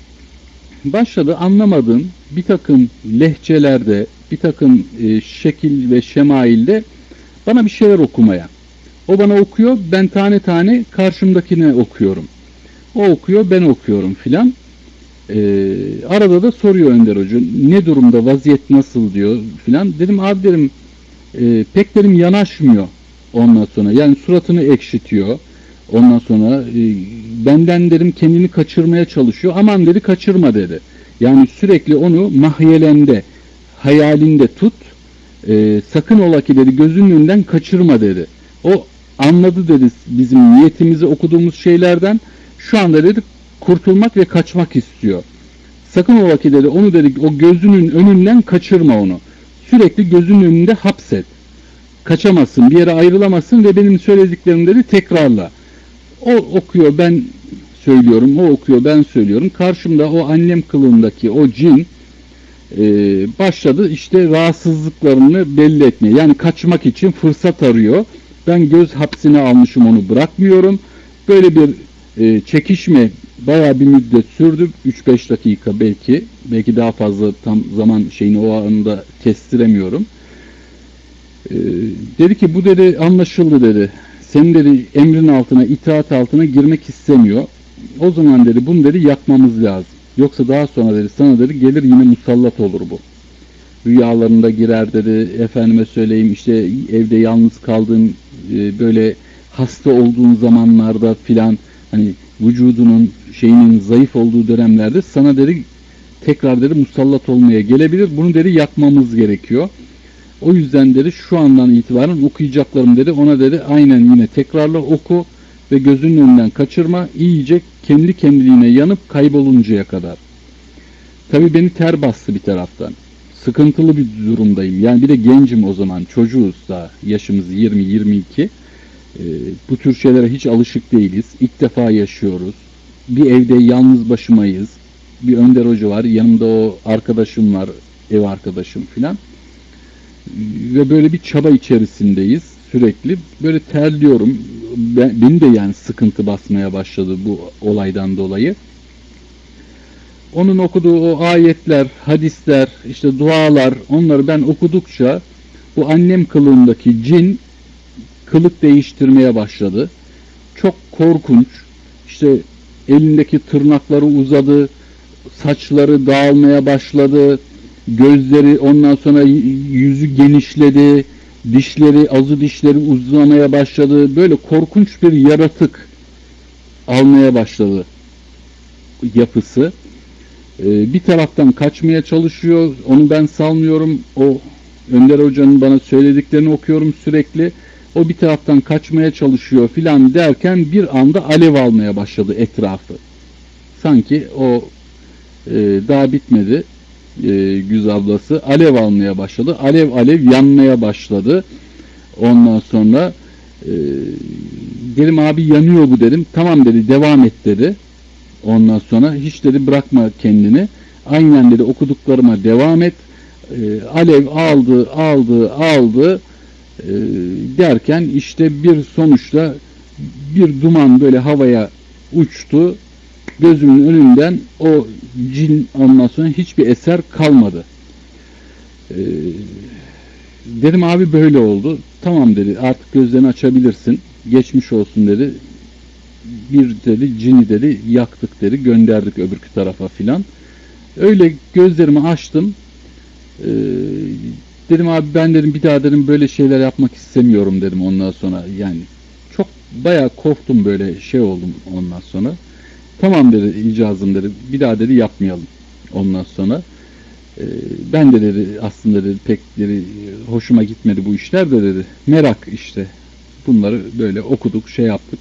[SPEAKER 1] başladı anlamadığım bir takım lehçelerde, bir takım e, şekil ve şemailde bana bir şeyler okumaya. O bana okuyor, ben tane tane karşımdakine okuyorum. O okuyor, ben okuyorum filan. Ee, arada da soruyor Önder Hoca, ne durumda, vaziyet nasıl diyor filan. Dedim abi dedim, e, pek dedim yanaşmıyor ondan sonra. Yani suratını ekşitiyor. Ondan sonra e, benden dedim kendini kaçırmaya çalışıyor. Aman dedi kaçırma dedi. Yani sürekli onu mahyelende, hayalinde tut. E, sakın ola ki dedi gözünün önünden kaçırma dedi. O anladı dedi bizim niyetimizi okuduğumuz şeylerden. Şu anda dedi kurtulmak ve kaçmak istiyor. Sakın ola ki dedi onu dedi o gözünün önünden kaçırma onu. Sürekli gözünün önünde hapset. Kaçamazsın, bir yere ayrılamazsın ve benim söylediklerim dedi tekrarla. O okuyor, ben söylüyorum, o okuyor, ben söylüyorum. Karşımda o annem kılığındaki o cin e, başladı işte rahatsızlıklarını belli etmeye. Yani kaçmak için fırsat arıyor. Ben göz hapsine almışım onu bırakmıyorum. Böyle bir e, çekişme bayağı bir müddet sürdü. 3-5 dakika belki. Belki daha fazla tam zaman şeyini o anda kestiremiyorum. E, dedi ki bu dedi anlaşıldı dedi. Senin dedi emrin altına, itaat altına girmek istemiyor. O zaman dedi bunu dedi yakmamız lazım. Yoksa daha sonra dedi sana dedi gelir yine musallat olur bu. Rüyalarında girer dedi. Efendime söyleyeyim işte evde yalnız kaldığın e, böyle hasta olduğun zamanlarda filan hani vücudunun şeyinin zayıf olduğu dönemlerde sana dedi tekrar dedi musallat olmaya gelebilir. Bunu dedi yakmamız gerekiyor. O yüzden dedi şu andan itibaren okuyacaklarım dedi. Ona dedi aynen yine tekrarla oku ve gözünün önünden kaçırma. iyice kendi kendiliğine yanıp kayboluncaya kadar. Tabii beni ter bastı bir taraftan. Sıkıntılı bir durumdayım. Yani bir de gencim o zaman. Çocuğuz da yaşımız 20-22. Ee, bu tür şeylere hiç alışık değiliz. İlk defa yaşıyoruz. Bir evde yalnız başımayız. Bir Önder Hoca var. Yanımda o arkadaşım var. Ev arkadaşım filan ve böyle bir çaba içerisindeyiz sürekli. Böyle terliyorum. Ben, beni de yani sıkıntı basmaya başladı bu olaydan dolayı. Onun okuduğu o ayetler, hadisler, işte dualar onları ben okudukça bu annem kılığındaki cin kılık değiştirmeye başladı. Çok korkunç. İşte elindeki tırnakları uzadı, saçları dağılmaya başladı, gözleri ondan sonra yüzü genişledi, dişleri, azı dişleri uzamaya başladı. Böyle korkunç bir yaratık almaya başladı yapısı. Ee, bir taraftan kaçmaya çalışıyor, onu ben salmıyorum. O Önder Hoca'nın bana söylediklerini okuyorum sürekli. O bir taraftan kaçmaya çalışıyor filan derken bir anda alev almaya başladı etrafı. Sanki o e, daha bitmedi e, Güz ablası alev almaya başladı. Alev alev yanmaya başladı. Ondan sonra e, dedim abi yanıyor bu dedim. Tamam dedi devam et dedi. Ondan sonra hiç dedi bırakma kendini. Aynen dedi okuduklarıma devam et. E, alev aldı aldı aldı e, derken işte bir sonuçta bir duman böyle havaya uçtu gözümün önünden o cin ondan sonra hiçbir eser kalmadı. Ee, dedim abi böyle oldu. Tamam dedi artık gözlerini açabilirsin. Geçmiş olsun dedi. Bir dedi cini dedi yaktık dedi gönderdik öbürkü tarafa filan. Öyle gözlerimi açtım. Ee, dedim abi ben dedim bir daha dedim böyle şeyler yapmak istemiyorum dedim ondan sonra yani çok bayağı korktum böyle şey oldum ondan sonra. Tamam dedi icazım dedi. Bir daha dedi yapmayalım. Ondan sonra e, ben de dedi aslında dedi pek dedi hoşuma gitmedi bu işler de dedi. Merak işte. Bunları böyle okuduk, şey yaptık.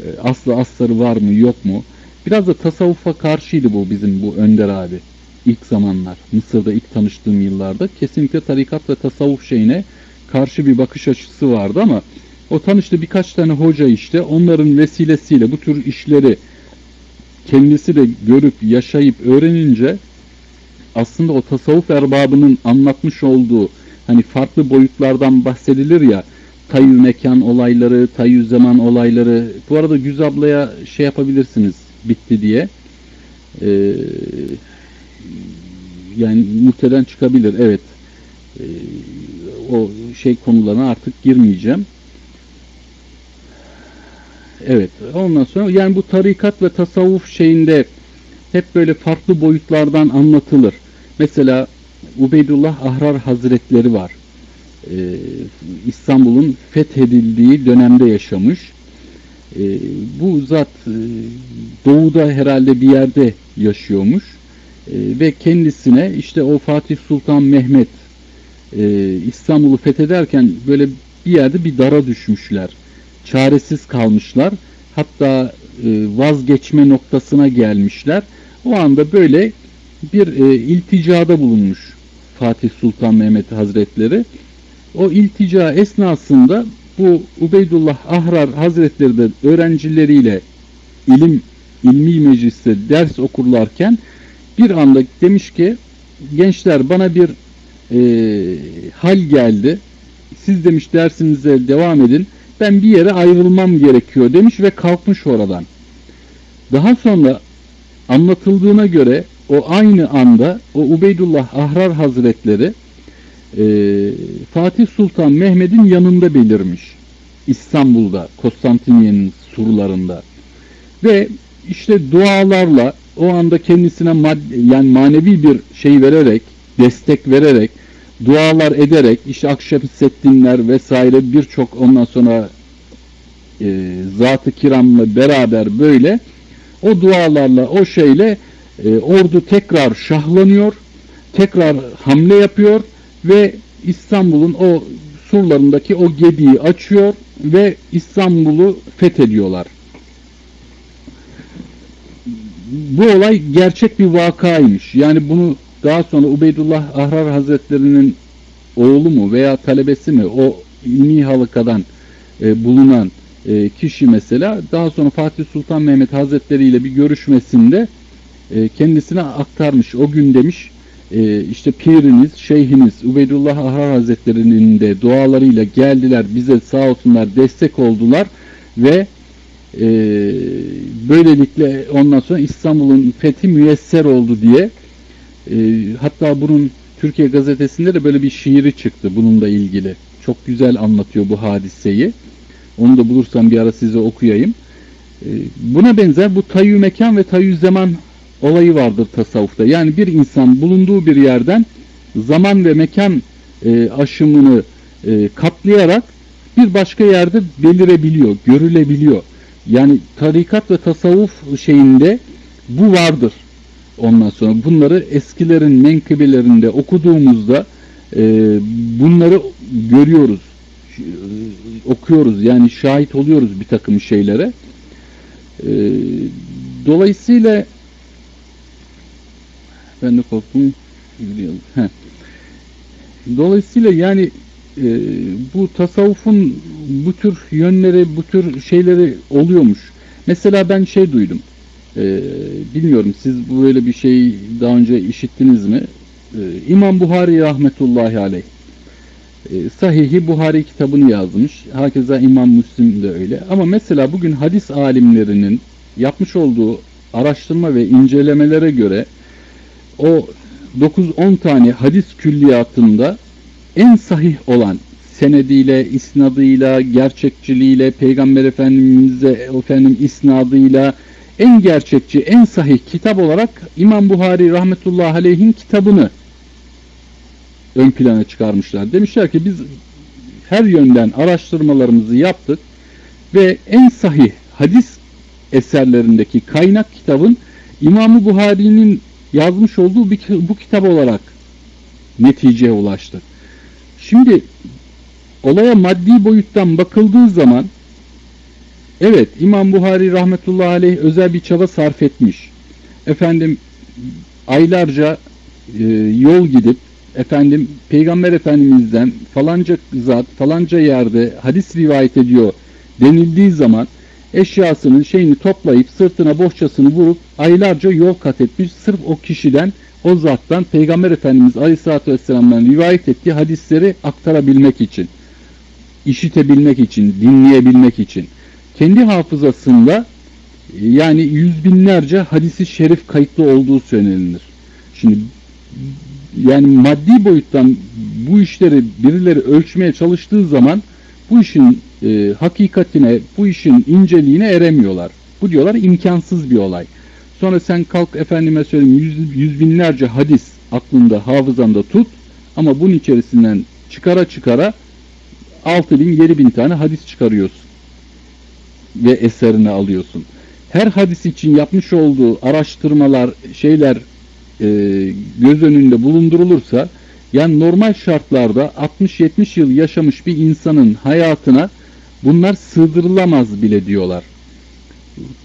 [SPEAKER 1] E, aslı asları var mı, yok mu? Biraz da tasavvufa karşıydı bu bizim bu Önder abi. İlk zamanlar. Mısır'da ilk tanıştığım yıllarda kesinlikle tarikat ve tasavvuf şeyine karşı bir bakış açısı vardı ama o tanıştı birkaç tane hoca işte onların vesilesiyle bu tür işleri kendisi de görüp, yaşayıp, öğrenince aslında o tasavvuf erbabının anlatmış olduğu hani farklı boyutlardan bahsedilir ya tayyü mekan olayları, tayyü zaman olayları. Bu arada Güz ablaya şey yapabilirsiniz bitti diye. Ee, yani muhteden çıkabilir. Evet. E, o şey konularına artık girmeyeceğim. Evet. Ondan sonra yani bu tarikat ve tasavvuf şeyinde hep böyle farklı boyutlardan anlatılır. Mesela Ubeydullah Ahrar Hazretleri var. Ee, İstanbul'un fethedildiği dönemde yaşamış. Ee, bu zat e, doğuda herhalde bir yerde yaşıyormuş. Ee, ve kendisine işte o Fatih Sultan Mehmet e, İstanbul'u fethederken böyle bir yerde bir dara düşmüşler. Çaresiz kalmışlar. Hatta e, vazgeçme noktasına gelmişler. O anda böyle bir e, ilticada bulunmuş Fatih Sultan Mehmet Hazretleri. O iltica esnasında bu Ubeydullah Ahrar Hazretleri de öğrencileriyle ilim ilmi mecliste ders okurlarken bir anda demiş ki gençler bana bir e, hal geldi. Siz demiş dersinize devam edin. Ben bir yere ayrılmam gerekiyor demiş ve kalkmış oradan. Daha sonra anlatıldığına göre o aynı anda o Ubeydullah Ahrar Hazretleri e, Fatih Sultan Mehmet'in yanında belirmiş. İstanbul'da, Konstantiniye'nin surlarında. Ve işte dualarla o anda kendisine yani manevi bir şey vererek, destek vererek, dualar ederek, işte Akşemseddinler vesaire birçok ondan sonra e, zat-ı kiramla beraber böyle o dualarla, o şeyle e, ordu tekrar şahlanıyor, tekrar hamle yapıyor ve İstanbul'un o surlarındaki o gediği açıyor ve İstanbul'u fethediyorlar. Bu olay gerçek bir vakaymış. Yani bunu daha sonra Ubeydullah Ahrar Hazretleri'nin oğlu mu veya talebesi mi o ilmi halkadan e, bulunan e, kişi mesela daha sonra Fatih Sultan Mehmet Hazretleri ile bir görüşmesinde e, kendisine aktarmış. O gün demiş e, işte piriniz, şeyhiniz Ubeydullah Ahrar Hazretleri'nin de dualarıyla geldiler bize sağ olsunlar destek oldular ve e, böylelikle ondan sonra İstanbul'un fethi müyesser oldu diye e, hatta bunun Türkiye gazetesinde de böyle bir şiiri çıktı bununla ilgili. Çok güzel anlatıyor bu hadiseyi. Onu da bulursam bir ara size okuyayım. E, buna benzer bu tayyü mekan ve tayyü zaman olayı vardır tasavvufta. Yani bir insan bulunduğu bir yerden zaman ve mekan e, aşımını e, katlayarak bir başka yerde belirebiliyor, görülebiliyor. Yani tarikat ve tasavvuf şeyinde bu vardır. Ondan sonra bunları eskilerin menkıbelerinde okuduğumuzda e, bunları görüyoruz, e, okuyoruz yani şahit oluyoruz bir takım şeylere. E, dolayısıyla ben de korktum. Dolayısıyla yani e, bu tasavvufun bu tür yönleri, bu tür şeyleri oluyormuş. Mesela ben şey duydum. E, bilmiyorum siz böyle bir şey daha önce işittiniz mi? E, İmam Buhari rahmetullahi aleyh. E, Sahih-i Buhari kitabını yazmış. Hakeza İmam Müslim de öyle. Ama mesela bugün hadis alimlerinin yapmış olduğu araştırma ve incelemelere göre o 9-10 tane hadis külliyatında en sahih olan senediyle, isnadıyla, gerçekçiliğiyle, Peygamber Efendimiz'e efendim isnadıyla en gerçekçi, en sahih kitap olarak İmam Buhari rahmetullahi aleyhin kitabını ön plana çıkarmışlar. Demişler ki biz her yönden araştırmalarımızı yaptık ve en sahih hadis eserlerindeki kaynak kitabın İmam Buhari'nin yazmış olduğu bir, bu kitap olarak neticeye ulaştı. Şimdi olaya maddi boyuttan bakıldığı zaman evet İmam Buhari rahmetullahi aleyh özel bir çaba sarf etmiş. Efendim aylarca e, yol gidip efendim Peygamber Efendimiz'den falanca zat falanca yerde hadis rivayet ediyor denildiği zaman eşyasının şeyini toplayıp sırtına bohçasını vurup aylarca yol kat etmiş. Sırf o kişiden, o zattan Peygamber Efendimiz Aleyhisselatü Vesselam'dan rivayet ettiği hadisleri aktarabilmek için, işitebilmek için, dinleyebilmek için. Kendi hafızasında yani yüz binlerce hadisi şerif kayıtlı olduğu söylenir. Şimdi yani maddi boyuttan bu işleri birileri ölçmeye çalıştığı zaman bu işin e, hakikatine, bu işin inceliğine eremiyorlar. Bu diyorlar imkansız bir olay. Sonra sen kalk efendime söyleyeyim yüz, yüz binlerce hadis aklında, hafızanda tut ama bunun içerisinden çıkara çıkara 6 bin, 7 bin tane hadis çıkarıyorsun ve eserine alıyorsun. Her hadis için yapmış olduğu araştırmalar, şeyler e, göz önünde bulundurulursa yani normal şartlarda 60-70 yıl yaşamış bir insanın hayatına bunlar sığdırılamaz bile diyorlar.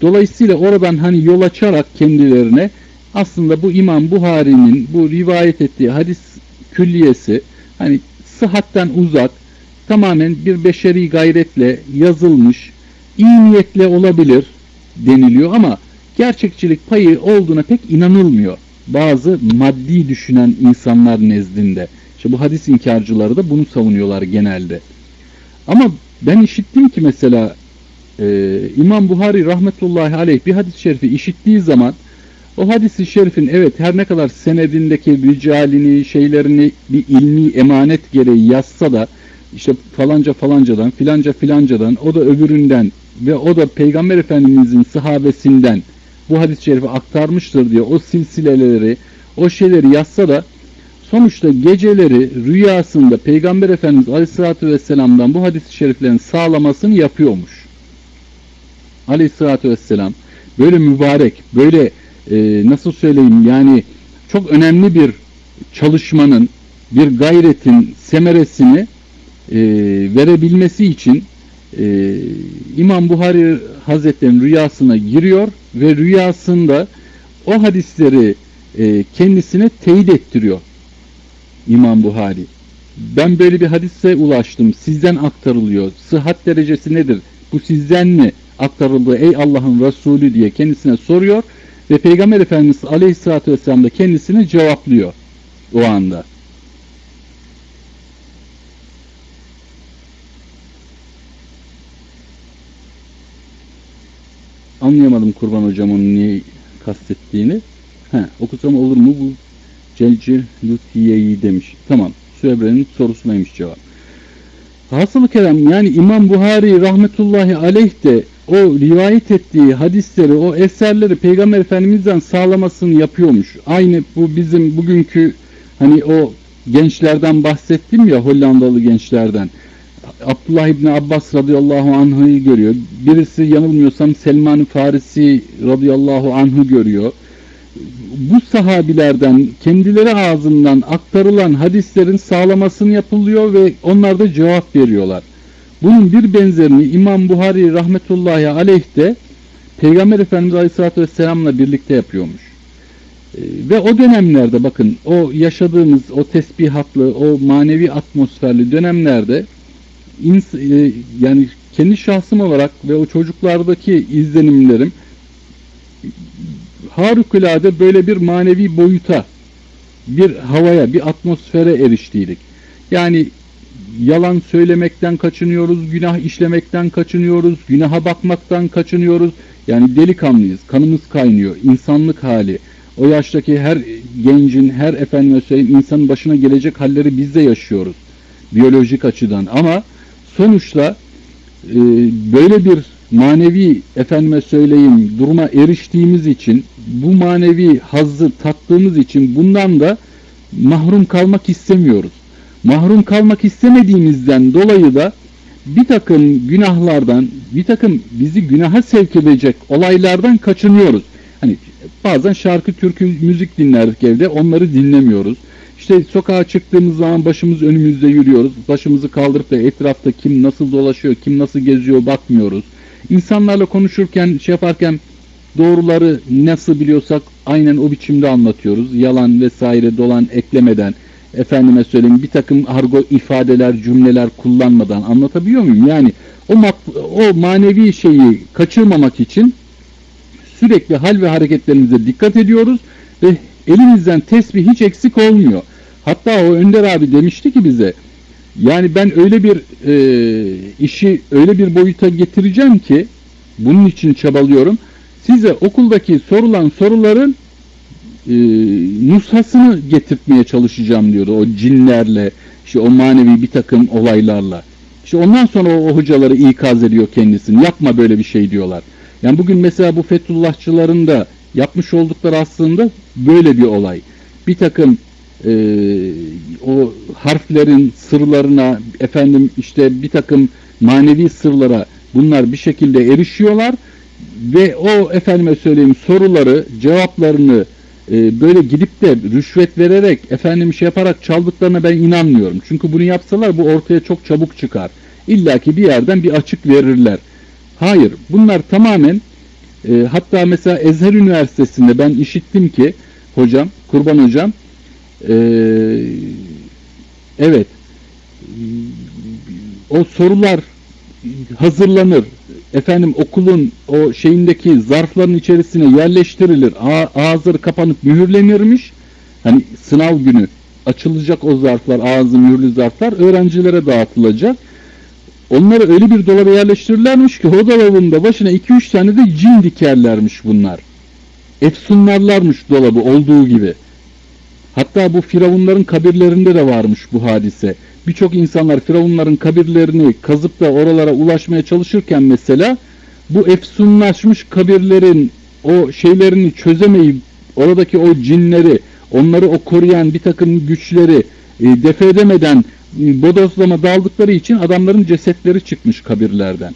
[SPEAKER 1] Dolayısıyla oradan hani yol açarak kendilerine aslında bu İmam Buhari'nin bu rivayet ettiği hadis külliyesi hani sıhhatten uzak tamamen bir beşeri gayretle yazılmış iyi niyetle olabilir deniliyor ama gerçekçilik payı olduğuna pek inanılmıyor. Bazı maddi düşünen insanlar nezdinde. İşte bu hadis inkarcıları da bunu savunuyorlar genelde. Ama ben işittim ki mesela e, İmam Buhari rahmetullahi aleyh bir hadis-i şerifi işittiği zaman o hadis-i şerifin evet her ne kadar senedindeki ricalini, şeylerini bir ilmi emanet gereği yazsa da işte falanca falancadan, filanca filancadan, o da öbüründen ve o da Peygamber Efendimizin sahabesinden bu hadis-i şerifi aktarmıştır diye o silsileleri, o şeyleri yazsa da sonuçta geceleri rüyasında Peygamber Efendimiz Aleyhisselatü Vesselam'dan bu hadis-i şeriflerin sağlamasını yapıyormuş. Aleyhisselatü Vesselam böyle mübarek, böyle e, nasıl söyleyeyim yani çok önemli bir çalışmanın, bir gayretin semeresini e, verebilmesi için e, İmam Buhari Hazretleri'nin rüyasına giriyor ve rüyasında o hadisleri e, kendisine teyit ettiriyor İmam Buhari. Ben böyle bir hadise ulaştım. Sizden aktarılıyor. Sıhhat derecesi nedir? Bu sizden mi aktarıldı ey Allah'ın Resulü diye kendisine soruyor ve Peygamber Efendimiz Aleyhisselatü Vesselam da kendisini cevaplıyor o anda. Anlayamadım kurban hocamın niye kastettiğini. He, okusam olur mu bu Celci Lütfiye'yi demiş. Tamam. Süebre'nin sorusunaymış cevap. Hasılı kelam yani İmam Buhari rahmetullahi aleyh de o rivayet ettiği hadisleri, o eserleri Peygamber Efendimiz'den sağlamasını yapıyormuş. Aynı bu bizim bugünkü hani o gençlerden bahsettim ya Hollandalı gençlerden. Abdullah İbni Abbas radıyallahu anh'ı görüyor. Birisi yanılmıyorsam Selman Farisi radıyallahu anh'ı görüyor. Bu sahabilerden kendileri ağzından aktarılan hadislerin sağlamasını yapılıyor ve onlar da cevap veriyorlar. Bunun bir benzerini İmam Buhari rahmetullahi aleyh de Peygamber Efendimiz Aleyhisselatü Vesselam'la birlikte yapıyormuş. Ve o dönemlerde bakın o yaşadığımız o tesbihatlı, o manevi atmosferli dönemlerde e, yani kendi şahsım olarak ve o çocuklardaki izlenimlerim harikulade böyle bir manevi boyuta, bir havaya, bir atmosfere eriştiydik. Yani yalan söylemekten kaçınıyoruz, günah işlemekten kaçınıyoruz, günaha bakmaktan kaçınıyoruz. Yani delikanlıyız, kanımız kaynıyor, insanlık hali. O yaştaki her gencin, her efendime söyleyeyim insanın başına gelecek halleri biz de yaşıyoruz. Biyolojik açıdan ama sonuçta e, böyle bir manevi efendime söyleyeyim duruma eriştiğimiz için bu manevi hazzı tattığımız için bundan da mahrum kalmak istemiyoruz. Mahrum kalmak istemediğimizden dolayı da bir takım günahlardan, bir takım bizi günaha sevk edecek olaylardan kaçınıyoruz. Hani bazen şarkı, türkü, müzik dinlerdik evde, onları dinlemiyoruz. İşte sokağa çıktığımız zaman başımız önümüzde yürüyoruz. Başımızı kaldırıp da etrafta kim nasıl dolaşıyor, kim nasıl geziyor bakmıyoruz. İnsanlarla konuşurken, şey yaparken doğruları nasıl biliyorsak aynen o biçimde anlatıyoruz. Yalan vesaire dolan eklemeden, efendime söyleyeyim bir takım argo ifadeler, cümleler kullanmadan anlatabiliyor muyum? Yani o, o manevi şeyi kaçırmamak için sürekli hal ve hareketlerimize dikkat ediyoruz ve elimizden tesbih hiç eksik olmuyor. Hatta o Önder abi demişti ki bize yani ben öyle bir e, işi öyle bir boyuta getireceğim ki bunun için çabalıyorum. Size okuldaki sorulan soruların e, nushasını getirtmeye çalışacağım diyordu o cinlerle, işte o manevi bir takım olaylarla. İşte ondan sonra o, o hocaları ikaz ediyor kendisini. Yapma böyle bir şey diyorlar. Yani bugün mesela bu Fethullahçıların da yapmış oldukları aslında böyle bir olay. Bir takım e, o harflerin sırlarına efendim işte bir takım manevi sırlara bunlar bir şekilde erişiyorlar ve o efendime söyleyeyim soruları cevaplarını e, böyle gidip de rüşvet vererek efendim şey yaparak çaldıklarına ben inanmıyorum. Çünkü bunu yapsalar bu ortaya çok çabuk çıkar. İlla ki bir yerden bir açık verirler. Hayır bunlar tamamen e, hatta mesela Ezher Üniversitesi'nde ben işittim ki hocam, Kurban hocam e, evet o sorular hazırlanır. Efendim okulun o şeyindeki zarfların içerisine yerleştirilir. Ağızları kapanıp mühürlenirmiş. Hani sınav günü açılacak o zarflar, ağzı mühürlü zarflar öğrencilere dağıtılacak. Onları öyle bir dolaba yerleştirirlermiş ki o dolabında başına 2-3 tane de cin dikerlermiş bunlar. Efsunlarlarmış dolabı olduğu gibi. Hatta bu firavunların kabirlerinde de varmış bu hadise. Birçok insanlar firavunların kabirlerini kazıp da oralara ulaşmaya çalışırken mesela bu efsunlaşmış kabirlerin o şeylerini çözemeyip oradaki o cinleri, onları o koruyan bir takım güçleri e, def edemeden e, bodozlama daldıkları için adamların cesetleri çıkmış kabirlerden.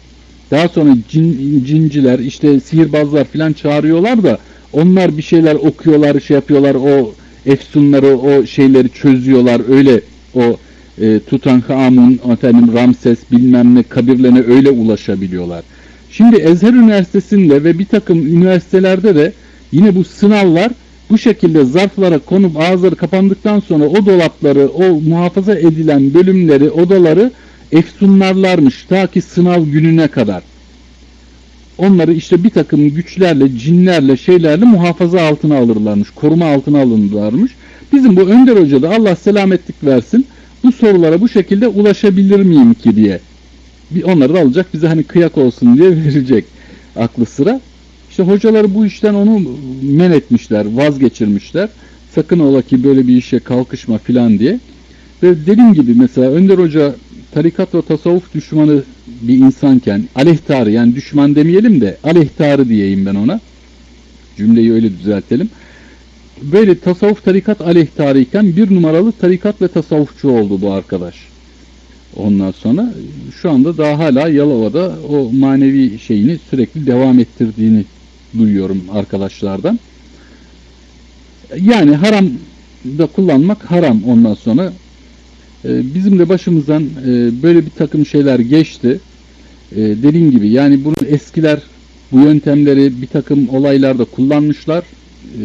[SPEAKER 1] Daha sonra cin, cinciler, işte sihirbazlar filan çağırıyorlar da onlar bir şeyler okuyorlar, şey yapıyorlar, o efsunları, o şeyleri çözüyorlar. Öyle o e, Tutankamun, efendim Ramses bilmem ne kabirlerine öyle ulaşabiliyorlar. Şimdi Ezher Üniversitesi'nde ve bir takım üniversitelerde de yine bu sınavlar bu şekilde zarflara konup ağızları kapandıktan sonra o dolapları, o muhafaza edilen bölümleri, odaları efsunlarlarmış ta ki sınav gününe kadar. Onları işte bir takım güçlerle, cinlerle, şeylerle muhafaza altına alırlarmış, koruma altına alınırlarmış. Bizim bu Önder Hoca da Allah selametlik versin bu sorulara bu şekilde ulaşabilir miyim ki diye. Bir onları da alacak bize hani kıyak olsun diye (laughs) verecek aklı sıra. İşte hocaları bu işten onu men etmişler, vazgeçirmişler. Sakın ola ki böyle bir işe kalkışma filan diye. Ve dediğim gibi mesela Önder Hoca tarikat ve tasavvuf düşmanı bir insanken aleyhtarı yani düşman demeyelim de aleyhtarı diyeyim ben ona. Cümleyi öyle düzeltelim. Böyle tasavvuf tarikat aleyhtarıyken bir numaralı tarikat ve tasavvufçu oldu bu arkadaş. Ondan sonra şu anda daha hala Yalova'da o manevi şeyini sürekli devam ettirdiğini duyuyorum arkadaşlardan. Yani haram da kullanmak haram ondan sonra. Ee, bizim de başımızdan e, böyle bir takım şeyler geçti. Ee, dediğim gibi yani bunu eskiler bu yöntemleri bir takım olaylarda kullanmışlar. Ee,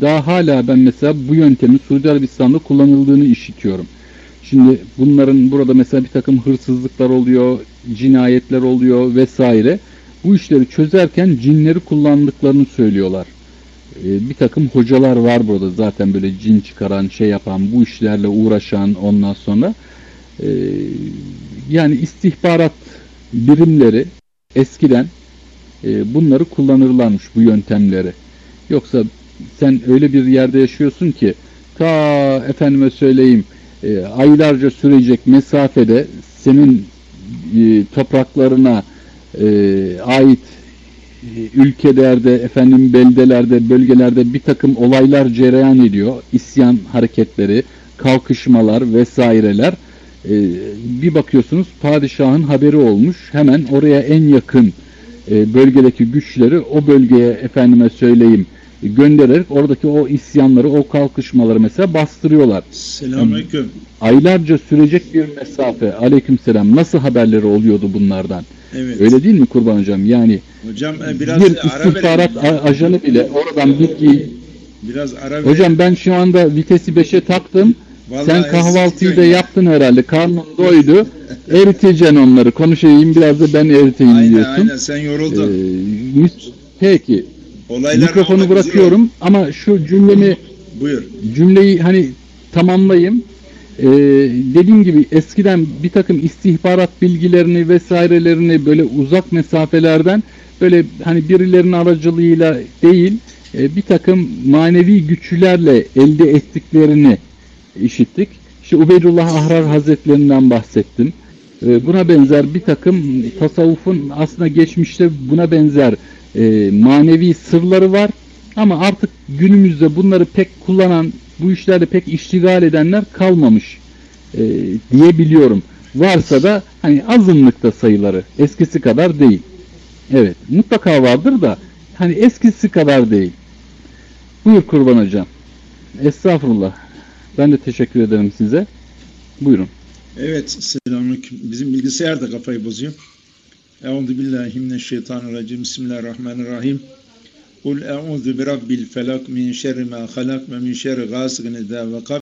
[SPEAKER 1] daha hala ben mesela bu yöntemin Suudi Arabistan'da kullanıldığını işitiyorum. Şimdi bunların burada mesela bir takım hırsızlıklar oluyor, cinayetler oluyor vesaire. Bu işleri çözerken cinleri kullandıklarını söylüyorlar. Ee, bir takım hocalar var burada zaten böyle cin çıkaran, şey yapan, bu işlerle uğraşan ondan sonra. Ee, yani istihbarat birimleri eskiden e, bunları kullanırlarmış bu yöntemleri. Yoksa sen öyle bir yerde yaşıyorsun ki ta efendime söyleyeyim e, aylarca sürecek mesafede senin e, topraklarına e, ait e, ülkelerde, efendim beldelerde, bölgelerde bir takım olaylar cereyan ediyor. İsyan hareketleri, kalkışmalar vesaireler. E, bir bakıyorsunuz padişahın haberi olmuş. Hemen oraya en yakın e, bölgedeki güçleri o bölgeye efendime söyleyeyim göndererek oradaki o isyanları, o kalkışmaları mesela bastırıyorlar.
[SPEAKER 2] Selamünaleyküm.
[SPEAKER 1] Aylarca sürecek bir mesafe. Aleykümselam. Nasıl haberleri oluyordu bunlardan?
[SPEAKER 2] Evet.
[SPEAKER 1] Öyle değil mi Kurban Hocam? Yani
[SPEAKER 2] Hocam e, biraz
[SPEAKER 1] bir
[SPEAKER 2] ara
[SPEAKER 1] istihbarat ajanı bile oradan bilgi...
[SPEAKER 2] Biraz ara verelim.
[SPEAKER 1] Hocam ben şu anda vitesi 5'e taktım.
[SPEAKER 2] Vallahi
[SPEAKER 1] Sen kahvaltıyı da
[SPEAKER 2] ya.
[SPEAKER 1] yaptın herhalde. Karnın doydu. (laughs) Eriteceksin onları. Konuşayım biraz da ben eriteyim
[SPEAKER 2] Aynen
[SPEAKER 1] diyorsun.
[SPEAKER 2] aynen sen
[SPEAKER 1] Ee,
[SPEAKER 2] yoruldun.
[SPEAKER 1] müs- peki.
[SPEAKER 2] Olaylar
[SPEAKER 1] Mikrofonu bırakıyorum ama şu cümlemi.
[SPEAKER 2] Buyur.
[SPEAKER 1] cümleyi hani tamamlayayım. Ee, dediğim gibi eskiden bir takım istihbarat bilgilerini vesairelerini böyle uzak mesafelerden böyle hani birilerinin aracılığıyla değil e, bir takım manevi güçlerle elde ettiklerini işittik. İşte Ubeydullah Ahrar Hazretlerinden bahsettim. E, Buna benzer bir takım tasavvufun aslında geçmişte buna benzer e, manevi sırları var. Ama artık günümüzde bunları pek kullanan, bu işlerle pek iştigal edenler kalmamış e, diyebiliyorum. Varsa da hani azınlıkta sayıları. Eskisi kadar değil. Evet. Mutlaka vardır da hani eskisi kadar değil. Buyur kurban hocam. Estağfurullah. Ben de teşekkür ederim size. Buyurun.
[SPEAKER 2] Evet, selamünaleyküm. Bizim bilgisayar da kafayı bozuyor. Euzu billahi mineşşeytanirracim. Bismillahirrahmanirrahim. Kul euzu bi rabbil felak min şerri ma halak ve min şerri gasikin idâ vakab